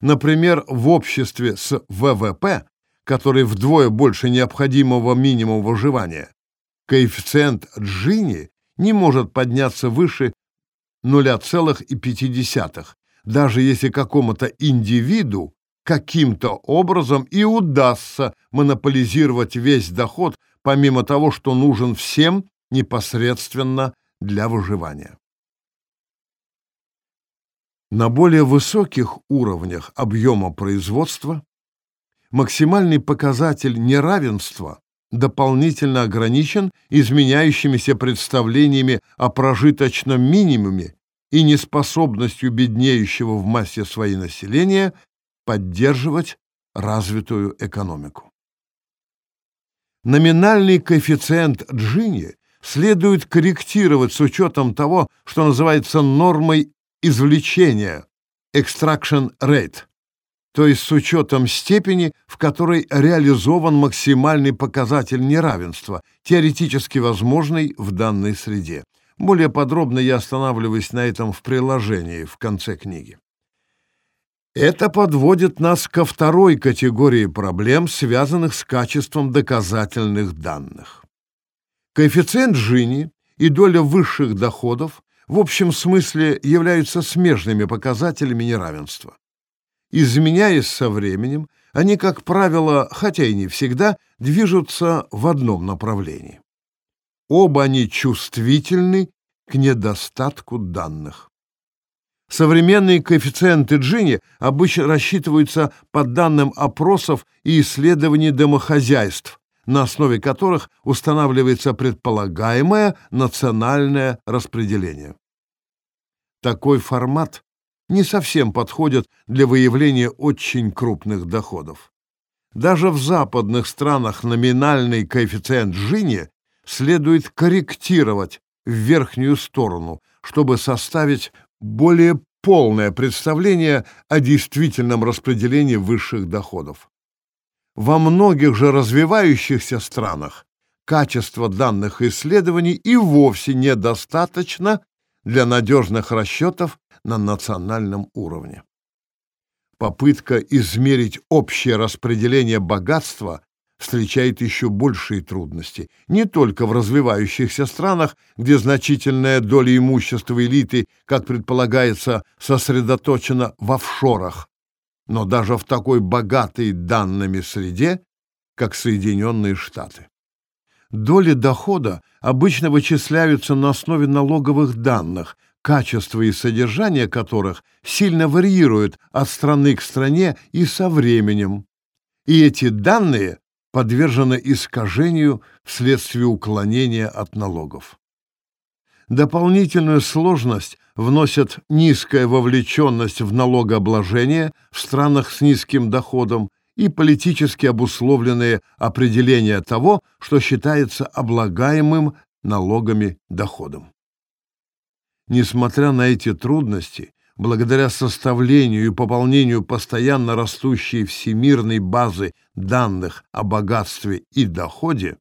Например, в обществе с ВВП, который вдвое больше необходимого минимума выживания, коэффициент Джини не может подняться выше 0,5, даже если какому-то индивиду каким-то образом и удастся монополизировать весь доход, помимо того, что нужен всем непосредственно для выживания. На более высоких уровнях объема производства максимальный показатель неравенства дополнительно ограничен изменяющимися представлениями о прожиточном минимуме и неспособностью беднеющего в массе своей населения поддерживать развитую экономику. Номинальный коэффициент Джини следует корректировать с учетом того, что называется нормой извлечения extraction rate, то есть с учетом степени, в которой реализован максимальный показатель неравенства, теоретически возможный в данной среде. Более подробно я останавливаюсь на этом в приложении в конце книги. Это подводит нас ко второй категории проблем, связанных с качеством доказательных данных. Коэффициент Джини и доля высших доходов в общем смысле являются смежными показателями неравенства. Изменяясь со временем, они, как правило, хотя и не всегда, движутся в одном направлении. Оба они чувствительны к недостатку данных. Современные коэффициенты Джини обычно рассчитываются по данным опросов и исследований домохозяйств, на основе которых устанавливается предполагаемое национальное распределение. Такой формат не совсем подходит для выявления очень крупных доходов. Даже в западных странах номинальный коэффициент Джини следует корректировать в верхнюю сторону, чтобы составить более полное представление о действительном распределении высших доходов. Во многих же развивающихся странах качество данных исследований и вовсе недостаточно для надежных расчетов на национальном уровне. Попытка измерить общее распределение богатства встречает еще большие трудности, не только в развивающихся странах, где значительная доля имущества элиты, как предполагается, сосредоточена в офшорах, но даже в такой богатой данными среде, как Соединенные Штаты. Доли дохода обычно вычисляются на основе налоговых данных, качество и содержание которых сильно варьируют от страны к стране и со временем. И эти данные подвержены искажению вследствие уклонения от налогов. Дополнительную сложность вносят низкая вовлеченность в налогообложение в странах с низким доходом и политически обусловленные определения того, что считается облагаемым налогами доходом. Несмотря на эти трудности, благодаря составлению и пополнению постоянно растущей всемирной базы данных о богатстве и доходе,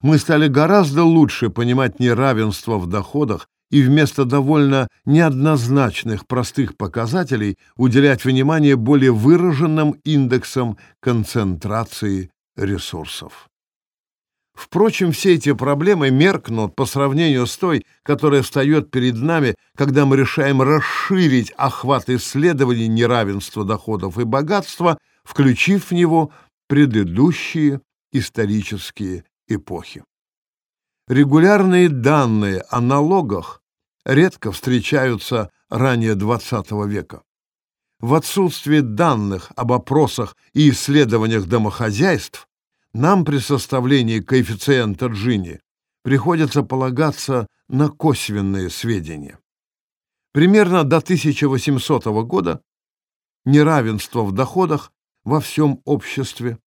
мы стали гораздо лучше понимать неравенство в доходах и вместо довольно неоднозначных простых показателей уделять внимание более выраженным индексам концентрации ресурсов. Впрочем, все эти проблемы меркнут по сравнению с той, которая встает перед нами, когда мы решаем расширить охват исследований неравенства доходов и богатства, включив в него предыдущие исторические эпохи. Регулярные данные о налогах редко встречаются ранее XX века. В отсутствие данных об опросах и исследованиях домохозяйств нам при составлении коэффициента Джини приходится полагаться на косвенные сведения. Примерно до 1800 года неравенство в доходах во всем обществе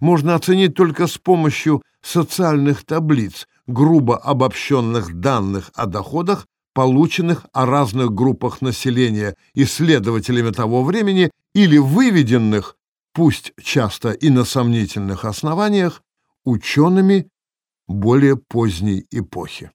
можно оценить только с помощью социальных таблиц, грубо обобщенных данных о доходах, полученных о разных группах населения исследователями того времени или выведенных пусть часто и на сомнительных основаниях, учеными более поздней эпохи.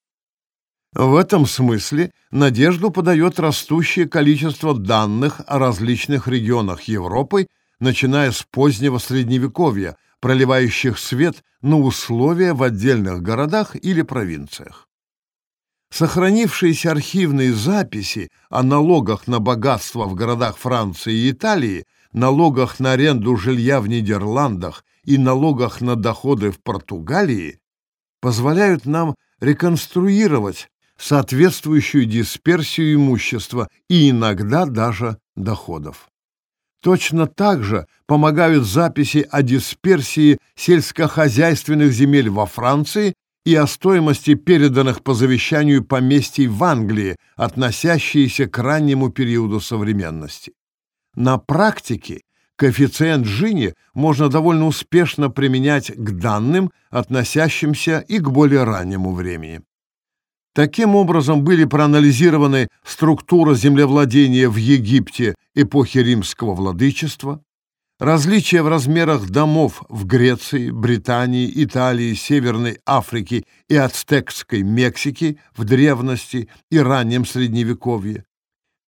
В этом смысле надежду подает растущее количество данных о различных регионах Европы, начиная с позднего Средневековья, проливающих свет на условия в отдельных городах или провинциях. Сохранившиеся архивные записи о налогах на богатство в городах Франции и Италии налогах на аренду жилья в Нидерландах и налогах на доходы в Португалии позволяют нам реконструировать соответствующую дисперсию имущества и иногда даже доходов. Точно так же помогают записи о дисперсии сельскохозяйственных земель во Франции и о стоимости переданных по завещанию поместий в Англии, относящиеся к раннему периоду современности. На практике коэффициент Джини можно довольно успешно применять к данным, относящимся и к более раннему времени. Таким образом были проанализированы структура землевладения в Египте эпохи римского владычества, Различия в размерах домов в Греции, Британии, Италии, Северной Африке и ацтекской Мексике в древности и раннем Средневековье.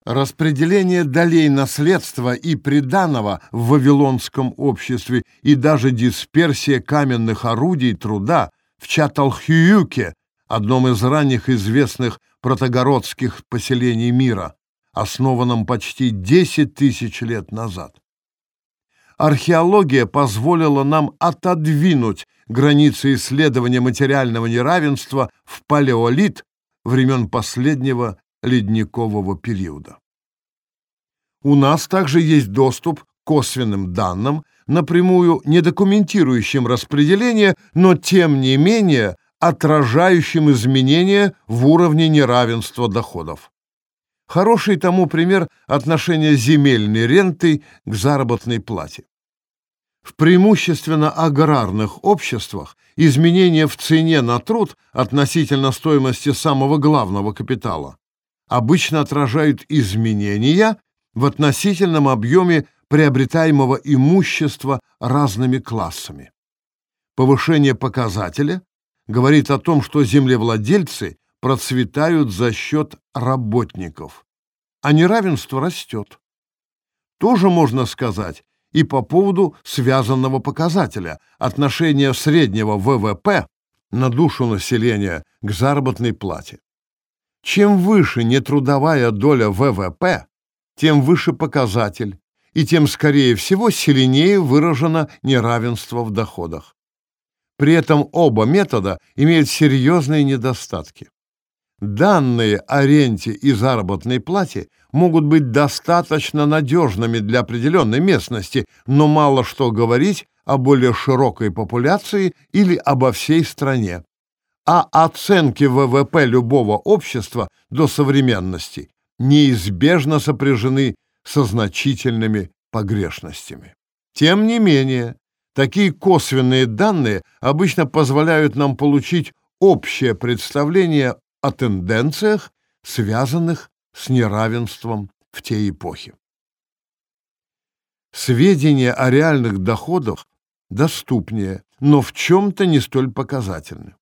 Распределение долей наследства и приданого в вавилонском обществе и даже дисперсия каменных орудий труда в Чаталхююке, одном из ранних известных протогородских поселений мира, основанном почти 10 тысяч лет назад. Археология позволила нам отодвинуть границы исследования материального неравенства в палеолит времен последнего ледникового периода. У нас также есть доступ к косвенным данным, напрямую не документирующим распределение, но тем не менее отражающим изменения в уровне неравенства доходов. Хороший тому пример отношения земельной ренты к заработной плате. В преимущественно аграрных обществах изменения в цене на труд относительно стоимости самого главного капитала обычно отражают изменения в относительном объеме приобретаемого имущества разными классами. Повышение показателя говорит о том, что землевладельцы процветают за счет работников, а неравенство растет. Тоже можно сказать и по поводу связанного показателя отношения среднего ВВП на душу населения к заработной плате. Чем выше нетрудовая доля ВВП, тем выше показатель, и тем, скорее всего, сильнее выражено неравенство в доходах. При этом оба метода имеют серьезные недостатки. Данные о ренте и заработной плате могут быть достаточно надежными для определенной местности, но мало что говорить о более широкой популяции или обо всей стране. А оценки ВВП любого общества до современности неизбежно сопряжены со значительными погрешностями. Тем не менее, такие косвенные данные обычно позволяют нам получить общее представление о тенденциях, связанных с неравенством в те эпохи. Сведения о реальных доходах доступнее, но в чем-то не столь показательны.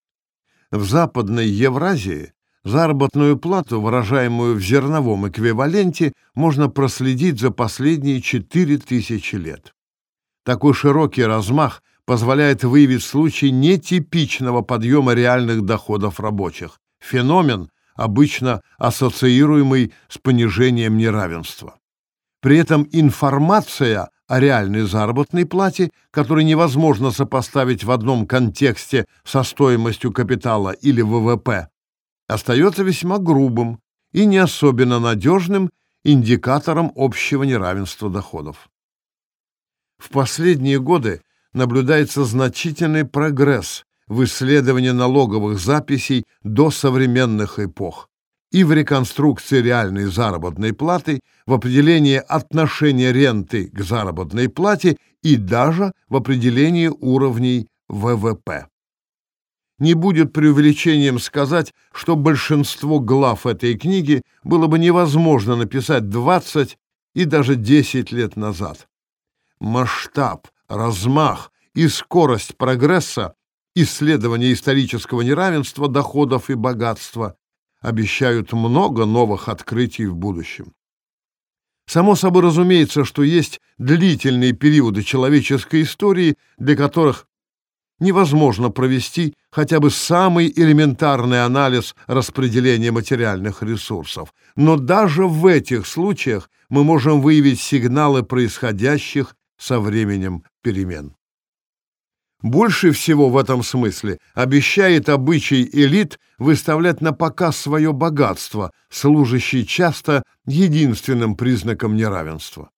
В Западной Евразии заработную плату, выражаемую в зерновом эквиваленте, можно проследить за последние 4000 лет. Такой широкий размах позволяет выявить случай нетипичного подъема реальных доходов рабочих, феномен, обычно ассоциируемый с понижением неравенства. При этом информация о реальной заработной плате, которую невозможно сопоставить в одном контексте со стоимостью капитала или ВВП, остается весьма грубым и не особенно надежным индикатором общего неравенства доходов. В последние годы наблюдается значительный прогресс в исследовании налоговых записей до современных эпох и в реконструкции реальной заработной платы, в определении отношения ренты к заработной плате и даже в определении уровней ВВП. Не будет преувеличением сказать, что большинство глав этой книги было бы невозможно написать 20 и даже 10 лет назад. Масштаб, размах и скорость прогресса исследования исторического неравенства доходов и богатства обещают много новых открытий в будущем. Само собой разумеется, что есть длительные периоды человеческой истории, для которых невозможно провести хотя бы самый элементарный анализ распределения материальных ресурсов. Но даже в этих случаях мы можем выявить сигналы происходящих со временем перемен. Больше всего в этом смысле обещает обычай элит выставлять на показ свое богатство, служащий часто единственным признаком неравенства.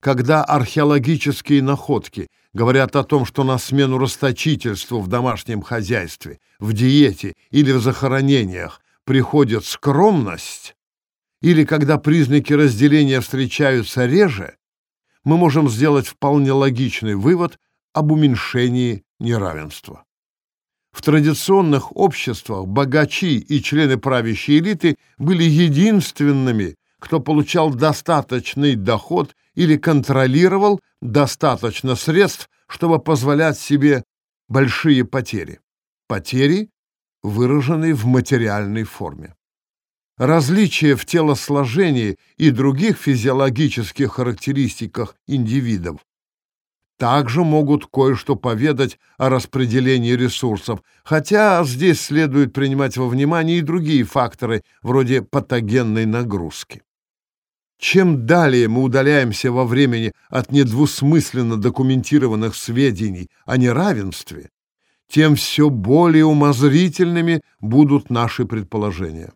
Когда археологические находки говорят о том, что на смену расточительству в домашнем хозяйстве, в диете или в захоронениях приходит скромность, или когда признаки разделения встречаются реже, мы можем сделать вполне логичный вывод об уменьшении неравенства. В традиционных обществах богачи и члены правящей элиты были единственными, кто получал достаточный доход или контролировал достаточно средств, чтобы позволять себе большие потери. Потери, выраженные в материальной форме. Различия в телосложении и других физиологических характеристиках индивидов также могут кое-что поведать о распределении ресурсов, хотя здесь следует принимать во внимание и другие факторы, вроде патогенной нагрузки. Чем далее мы удаляемся во времени от недвусмысленно документированных сведений о неравенстве, тем все более умозрительными будут наши предположения.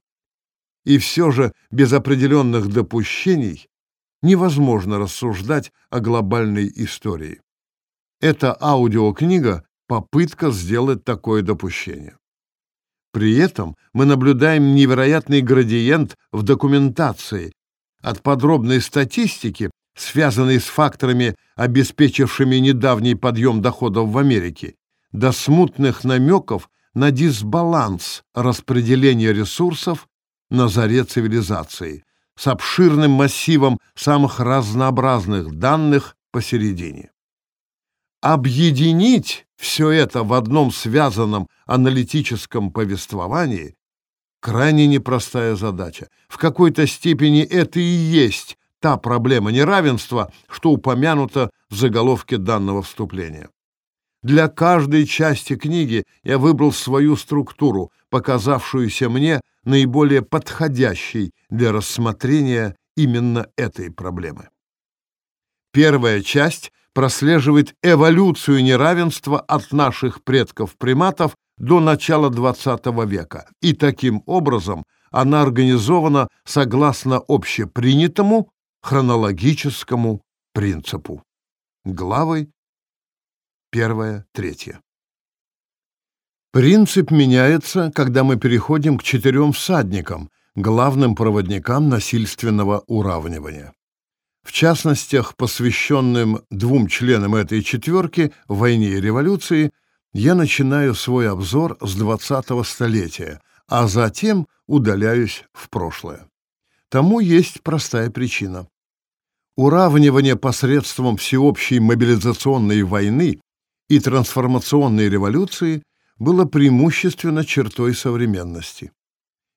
И все же без определенных допущений невозможно рассуждать о глобальной истории. Эта аудиокнига — попытка сделать такое допущение. При этом мы наблюдаем невероятный градиент в документации от подробной статистики, связанной с факторами, обеспечившими недавний подъем доходов в Америке, до смутных намеков на дисбаланс распределения ресурсов на заре цивилизации с обширным массивом самых разнообразных данных посередине. Объединить все это в одном связанном аналитическом повествовании крайне непростая задача. В какой-то степени это и есть та проблема неравенства, что упомянуто в заголовке данного вступления. Для каждой части книги я выбрал свою структуру, показавшуюся мне наиболее подходящей для рассмотрения именно этой проблемы. Первая часть прослеживает эволюцию неравенства от наших предков-приматов до начала XX века, и таким образом она организована согласно общепринятому хронологическому принципу. Главы 1-3. Принцип меняется, когда мы переходим к четырем всадникам, главным проводникам насильственного уравнивания. В частностях, посвященным двум членам этой четверки, войне и революции, я начинаю свой обзор с 20-го столетия, а затем удаляюсь в прошлое. Тому есть простая причина. Уравнивание посредством всеобщей мобилизационной войны и трансформационной революции было преимущественно чертой современности.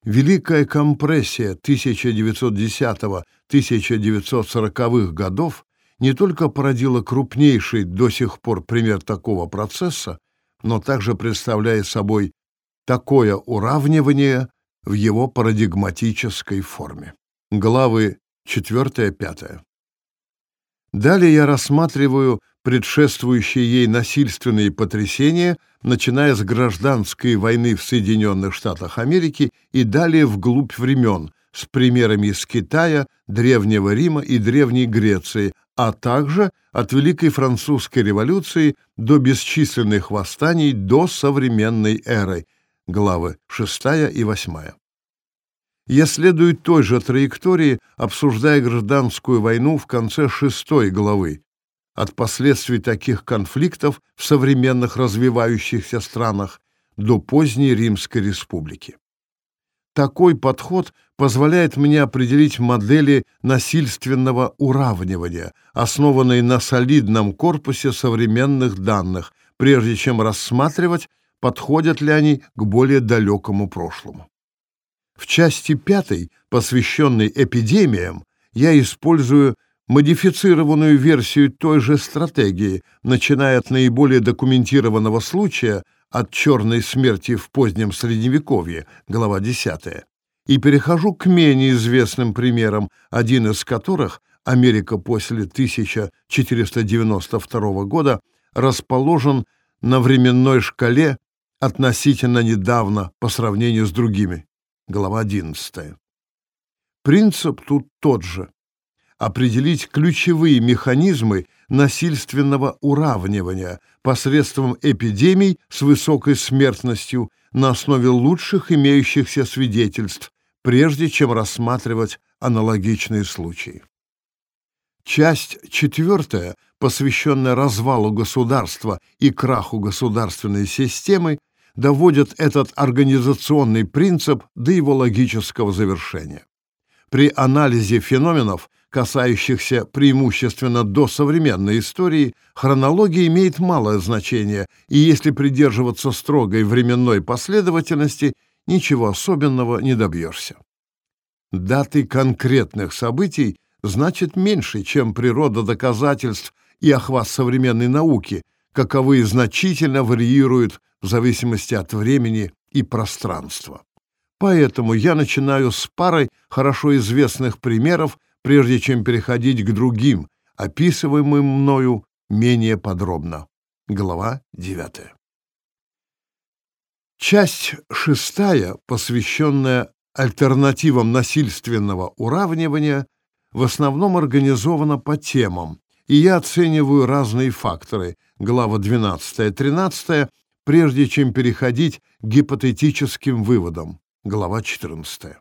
Великая компрессия 1910-1940-х годов не только породила крупнейший до сих пор пример такого процесса, но также представляет собой такое уравнивание в его парадигматической форме. Главы 4-5. Далее я рассматриваю предшествующие ей насильственные потрясения, начиная с гражданской войны в Соединенных Штатах Америки и далее вглубь времен, с примерами из Китая, Древнего Рима и Древней Греции, а также от Великой Французской революции до бесчисленных восстаний до современной эры, главы 6 и 8. Я следую той же траектории, обсуждая гражданскую войну в конце шестой главы, от последствий таких конфликтов в современных развивающихся странах до поздней Римской республики. Такой подход позволяет мне определить модели насильственного уравнивания, основанные на солидном корпусе современных данных, прежде чем рассматривать, подходят ли они к более далекому прошлому. В части пятой, посвященной эпидемиям, я использую модифицированную версию той же стратегии, начиная от наиболее документированного случая от черной смерти в позднем средневековье, глава 10, и перехожу к менее известным примерам, один из которых Америка после 1492 года расположен на временной шкале относительно недавно по сравнению с другими, глава 11. Принцип тут тот же определить ключевые механизмы насильственного уравнивания посредством эпидемий с высокой смертностью на основе лучших имеющихся свидетельств, прежде чем рассматривать аналогичные случаи. Часть четвертая, посвященная развалу государства и краху государственной системы, доводит этот организационный принцип до его логического завершения. При анализе феноменов касающихся преимущественно до современной истории, хронология имеет малое значение, и если придерживаться строгой временной последовательности, ничего особенного не добьешься. Даты конкретных событий значит меньше, чем природа доказательств и охват современной науки, каковые значительно варьируют в зависимости от времени и пространства. Поэтому я начинаю с парой хорошо известных примеров, прежде чем переходить к другим, описываемым мною менее подробно. Глава 9. Часть шестая, посвященная альтернативам насильственного уравнивания, в основном организована по темам, и я оцениваю разные факторы, глава 12-13, прежде чем переходить к гипотетическим выводам, глава 14.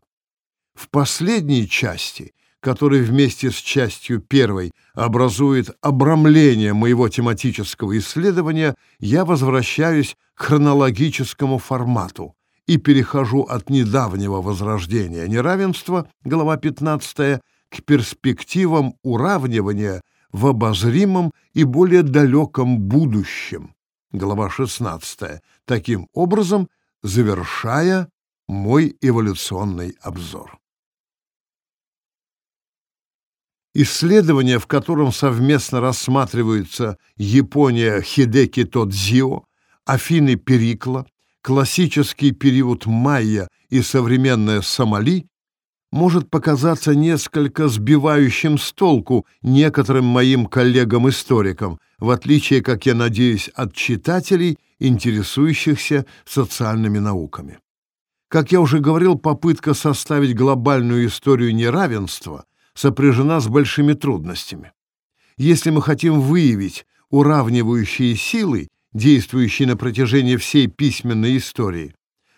В последней части, которая вместе с частью первой образует обрамление моего тематического исследования, я возвращаюсь к хронологическому формату и перехожу от недавнего возрождения неравенства, глава 15, к перспективам уравнивания в обозримом и более далеком будущем, глава 16, таким образом завершая мой эволюционный обзор. Исследование, в котором совместно рассматриваются Япония Хидеки Тодзио, Афины Перикла, классический период майя и современная Сомали, может показаться несколько сбивающим с толку некоторым моим коллегам-историкам, в отличие, как я надеюсь, от читателей, интересующихся социальными науками. Как я уже говорил, попытка составить глобальную историю неравенства сопряжена с большими трудностями. Если мы хотим выявить уравнивающие силы, действующие на протяжении всей письменной истории,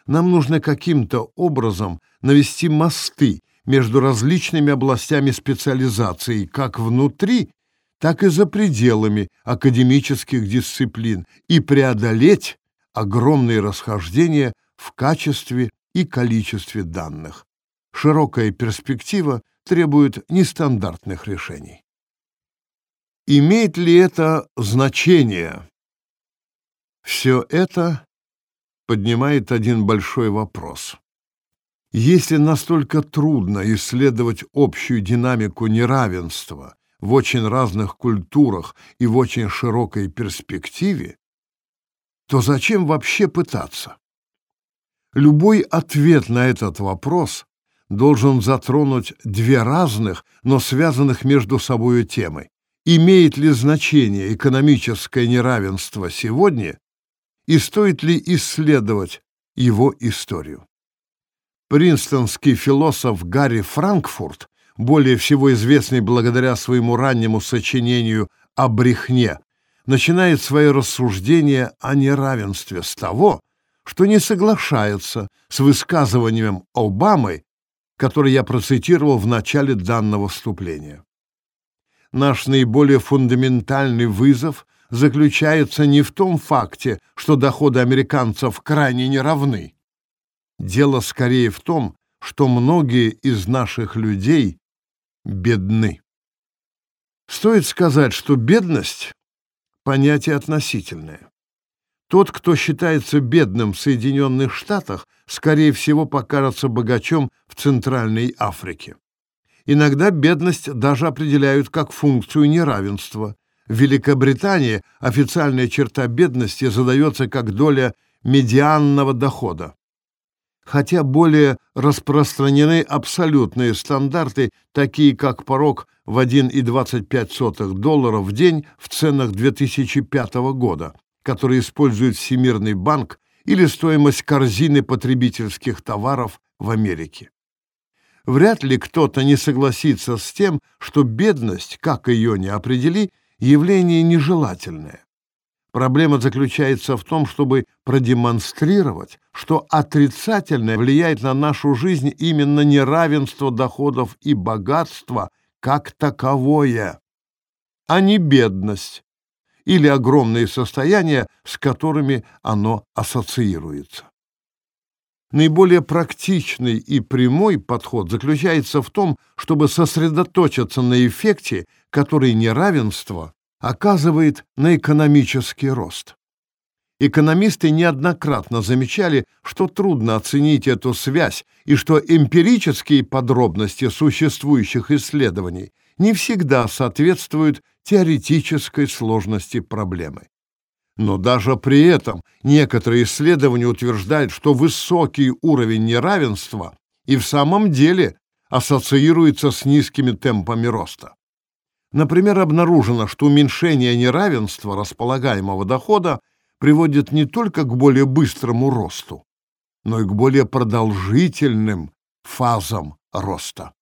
нам нужно каким-то образом навести мосты между различными областями специализации как внутри, так и за пределами академических дисциплин и преодолеть огромные расхождения в качестве и количестве данных. Широкая перспектива требует нестандартных решений. Имеет ли это значение? Все это поднимает один большой вопрос. Если настолько трудно исследовать общую динамику неравенства в очень разных культурах и в очень широкой перспективе, то зачем вообще пытаться? Любой ответ на этот вопрос должен затронуть две разных, но связанных между собой темы. Имеет ли значение экономическое неравенство сегодня и стоит ли исследовать его историю? Принстонский философ Гарри Франкфурт, более всего известный благодаря своему раннему сочинению о брехне, начинает свои рассуждения о неравенстве с того, что не соглашается с высказыванием Обамы, которое я процитировал в начале данного вступления. Наш наиболее фундаментальный вызов заключается не в том факте, что доходы американцев крайне неравны. Дело скорее в том, что многие из наших людей бедны. Стоит сказать, что бедность — понятие относительное. Тот, кто считается бедным в Соединенных Штатах, скорее всего, покажется богачом в Центральной Африке. Иногда бедность даже определяют как функцию неравенства. В Великобритании официальная черта бедности задается как доля медианного дохода. Хотя более распространены абсолютные стандарты, такие как порог в 1,25 долларов в день в ценах 2005 года, который использует Всемирный банк, или стоимость корзины потребительских товаров в Америке. Вряд ли кто-то не согласится с тем, что бедность, как ее ни определи, явление нежелательное. Проблема заключается в том, чтобы продемонстрировать, что отрицательное влияет на нашу жизнь именно неравенство доходов и богатства как таковое, а не бедность, или огромные состояния, с которыми оно ассоциируется. Наиболее практичный и прямой подход заключается в том, чтобы сосредоточиться на эффекте, который неравенство оказывает на экономический рост. Экономисты неоднократно замечали, что трудно оценить эту связь и что эмпирические подробности существующих исследований не всегда соответствуют теоретической сложности проблемы. Но даже при этом некоторые исследования утверждают, что высокий уровень неравенства и в самом деле ассоциируется с низкими темпами роста. Например, обнаружено, что уменьшение неравенства располагаемого дохода приводит не только к более быстрому росту, но и к более продолжительным фазам роста.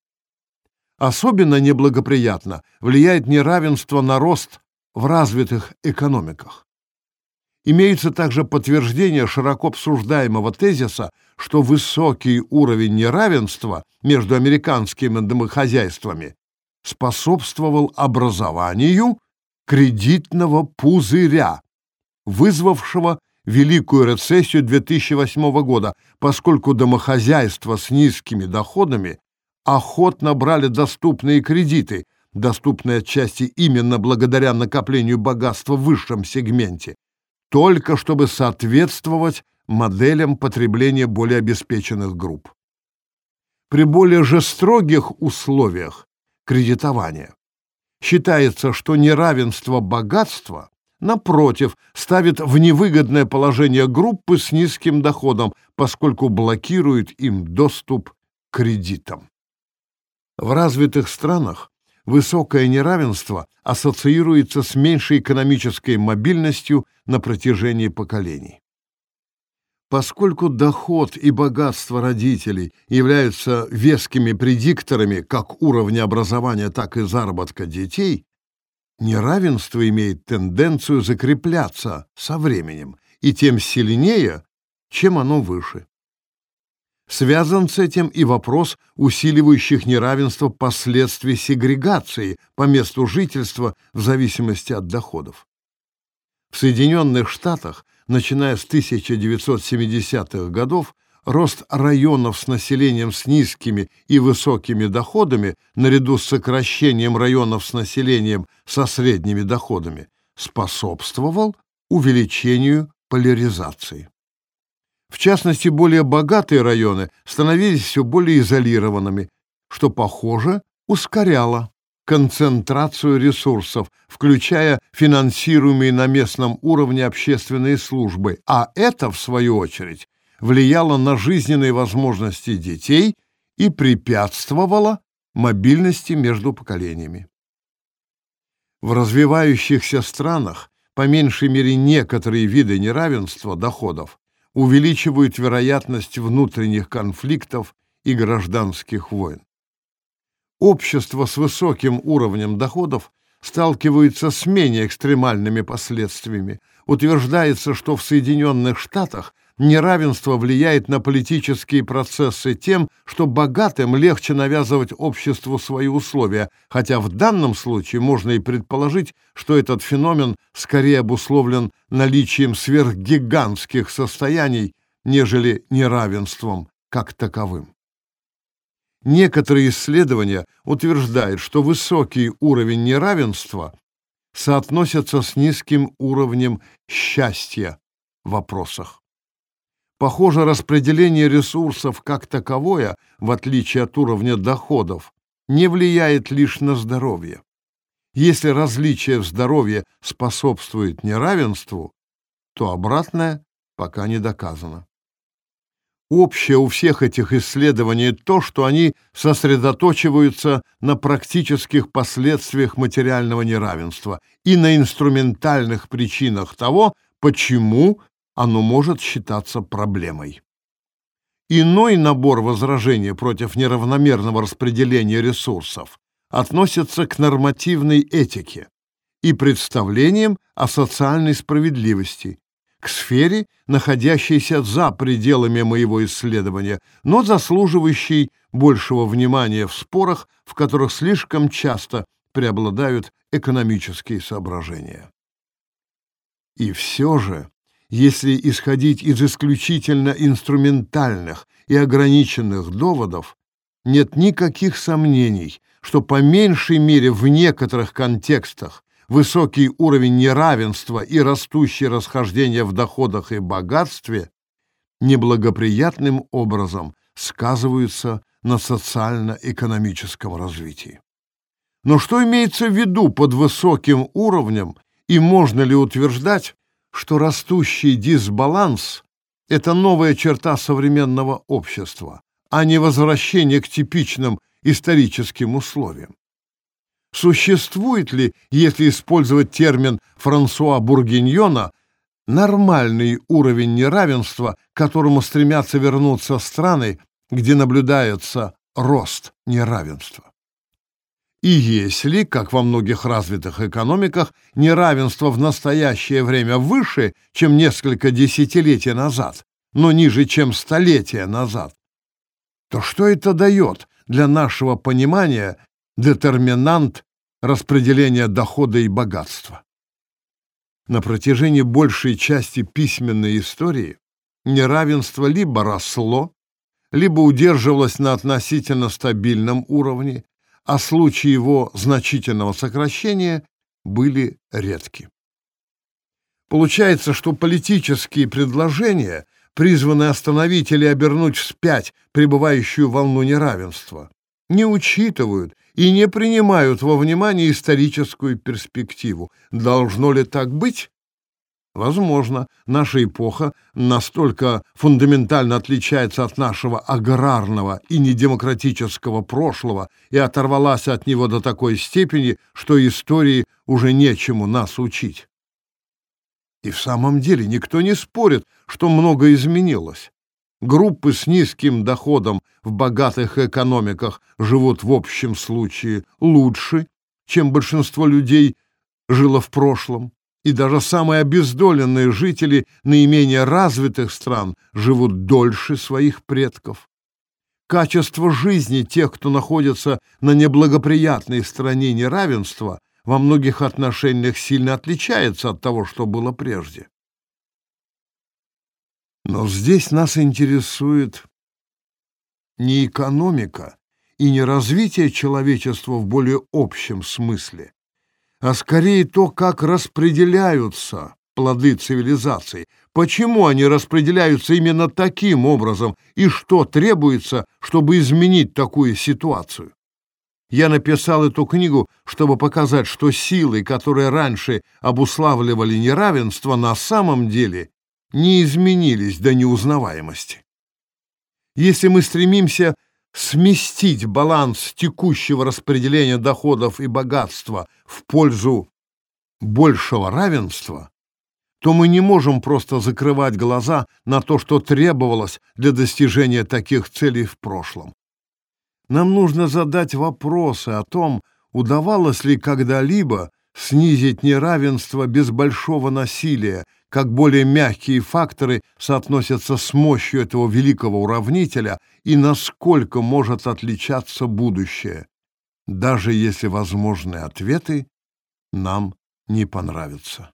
Особенно неблагоприятно влияет неравенство на рост в развитых экономиках. Имеется также подтверждение широко обсуждаемого тезиса, что высокий уровень неравенства между американскими домохозяйствами способствовал образованию кредитного пузыря, вызвавшего Великую рецессию 2008 года, поскольку домохозяйства с низкими доходами охотно брали доступные кредиты, доступные отчасти именно благодаря накоплению богатства в высшем сегменте, только чтобы соответствовать моделям потребления более обеспеченных групп. При более же строгих условиях кредитования считается, что неравенство богатства, напротив, ставит в невыгодное положение группы с низким доходом, поскольку блокирует им доступ к кредитам. В развитых странах высокое неравенство ассоциируется с меньшей экономической мобильностью на протяжении поколений. Поскольку доход и богатство родителей являются вескими предикторами как уровня образования, так и заработка детей, неравенство имеет тенденцию закрепляться со временем и тем сильнее, чем оно выше. Связан с этим и вопрос усиливающих неравенство последствий сегрегации по месту жительства в зависимости от доходов. В Соединенных Штатах, начиная с 1970-х годов, рост районов с населением с низкими и высокими доходами наряду с сокращением районов с населением со средними доходами способствовал увеличению поляризации. В частности, более богатые районы становились все более изолированными, что, похоже, ускоряло концентрацию ресурсов, включая финансируемые на местном уровне общественные службы, а это, в свою очередь, влияло на жизненные возможности детей и препятствовало мобильности между поколениями. В развивающихся странах по меньшей мере некоторые виды неравенства доходов увеличивают вероятность внутренних конфликтов и гражданских войн. Общество с высоким уровнем доходов сталкивается с менее экстремальными последствиями. Утверждается, что в Соединенных Штатах неравенство влияет на политические процессы тем, что богатым легче навязывать обществу свои условия, хотя в данном случае можно и предположить, что этот феномен скорее обусловлен наличием сверхгигантских состояний, нежели неравенством как таковым. Некоторые исследования утверждают, что высокий уровень неравенства соотносится с низким уровнем счастья в вопросах. Похоже, распределение ресурсов как таковое, в отличие от уровня доходов, не влияет лишь на здоровье. Если различие в здоровье способствует неравенству, то обратное пока не доказано. Общее у всех этих исследований то, что они сосредоточиваются на практических последствиях материального неравенства и на инструментальных причинах того, почему оно может считаться проблемой. Иной набор возражений против неравномерного распределения ресурсов относится к нормативной этике и представлениям о социальной справедливости, к сфере, находящейся за пределами моего исследования, но заслуживающей большего внимания в спорах, в которых слишком часто преобладают экономические соображения. И все же Если исходить из исключительно инструментальных и ограниченных доводов, нет никаких сомнений, что по меньшей мере в некоторых контекстах высокий уровень неравенства и растущее расхождение в доходах и богатстве неблагоприятным образом сказываются на социально-экономическом развитии. Но что имеется в виду под высоким уровнем и можно ли утверждать, что растущий дисбаланс – это новая черта современного общества, а не возвращение к типичным историческим условиям? Существует ли, если использовать термин Франсуа Бургиньона, нормальный уровень неравенства, к которому стремятся вернуться страны, где наблюдается рост неравенства? И если, как во многих развитых экономиках, неравенство в настоящее время выше, чем несколько десятилетий назад, но ниже, чем столетия назад, то что это дает для нашего понимания детерминант распределения дохода и богатства? На протяжении большей части письменной истории неравенство либо росло, либо удерживалось на относительно стабильном уровне, а случаи его значительного сокращения были редки. Получается, что политические предложения призваны остановить или обернуть вспять пребывающую волну неравенства, не учитывают и не принимают во внимание историческую перспективу. Должно ли так быть? Возможно, наша эпоха настолько фундаментально отличается от нашего аграрного и недемократического прошлого и оторвалась от него до такой степени, что истории уже нечему нас учить. И в самом деле никто не спорит, что многое изменилось. Группы с низким доходом в богатых экономиках живут в общем случае лучше, чем большинство людей жило в прошлом и даже самые обездоленные жители наименее развитых стран живут дольше своих предков. Качество жизни тех, кто находится на неблагоприятной стороне неравенства, во многих отношениях сильно отличается от того, что было прежде. Но здесь нас интересует не экономика и не развитие человечества в более общем смысле, а скорее то, как распределяются плоды цивилизации, почему они распределяются именно таким образом и что требуется, чтобы изменить такую ситуацию. Я написал эту книгу, чтобы показать, что силы, которые раньше обуславливали неравенство, на самом деле не изменились до неузнаваемости. Если мы стремимся сместить баланс текущего распределения доходов и богатства в пользу большего равенства, то мы не можем просто закрывать глаза на то, что требовалось для достижения таких целей в прошлом. Нам нужно задать вопросы о том, удавалось ли когда-либо снизить неравенство без большого насилия, как более мягкие факторы соотносятся с мощью этого великого уравнителя и насколько может отличаться будущее, даже если возможные ответы нам не понравятся.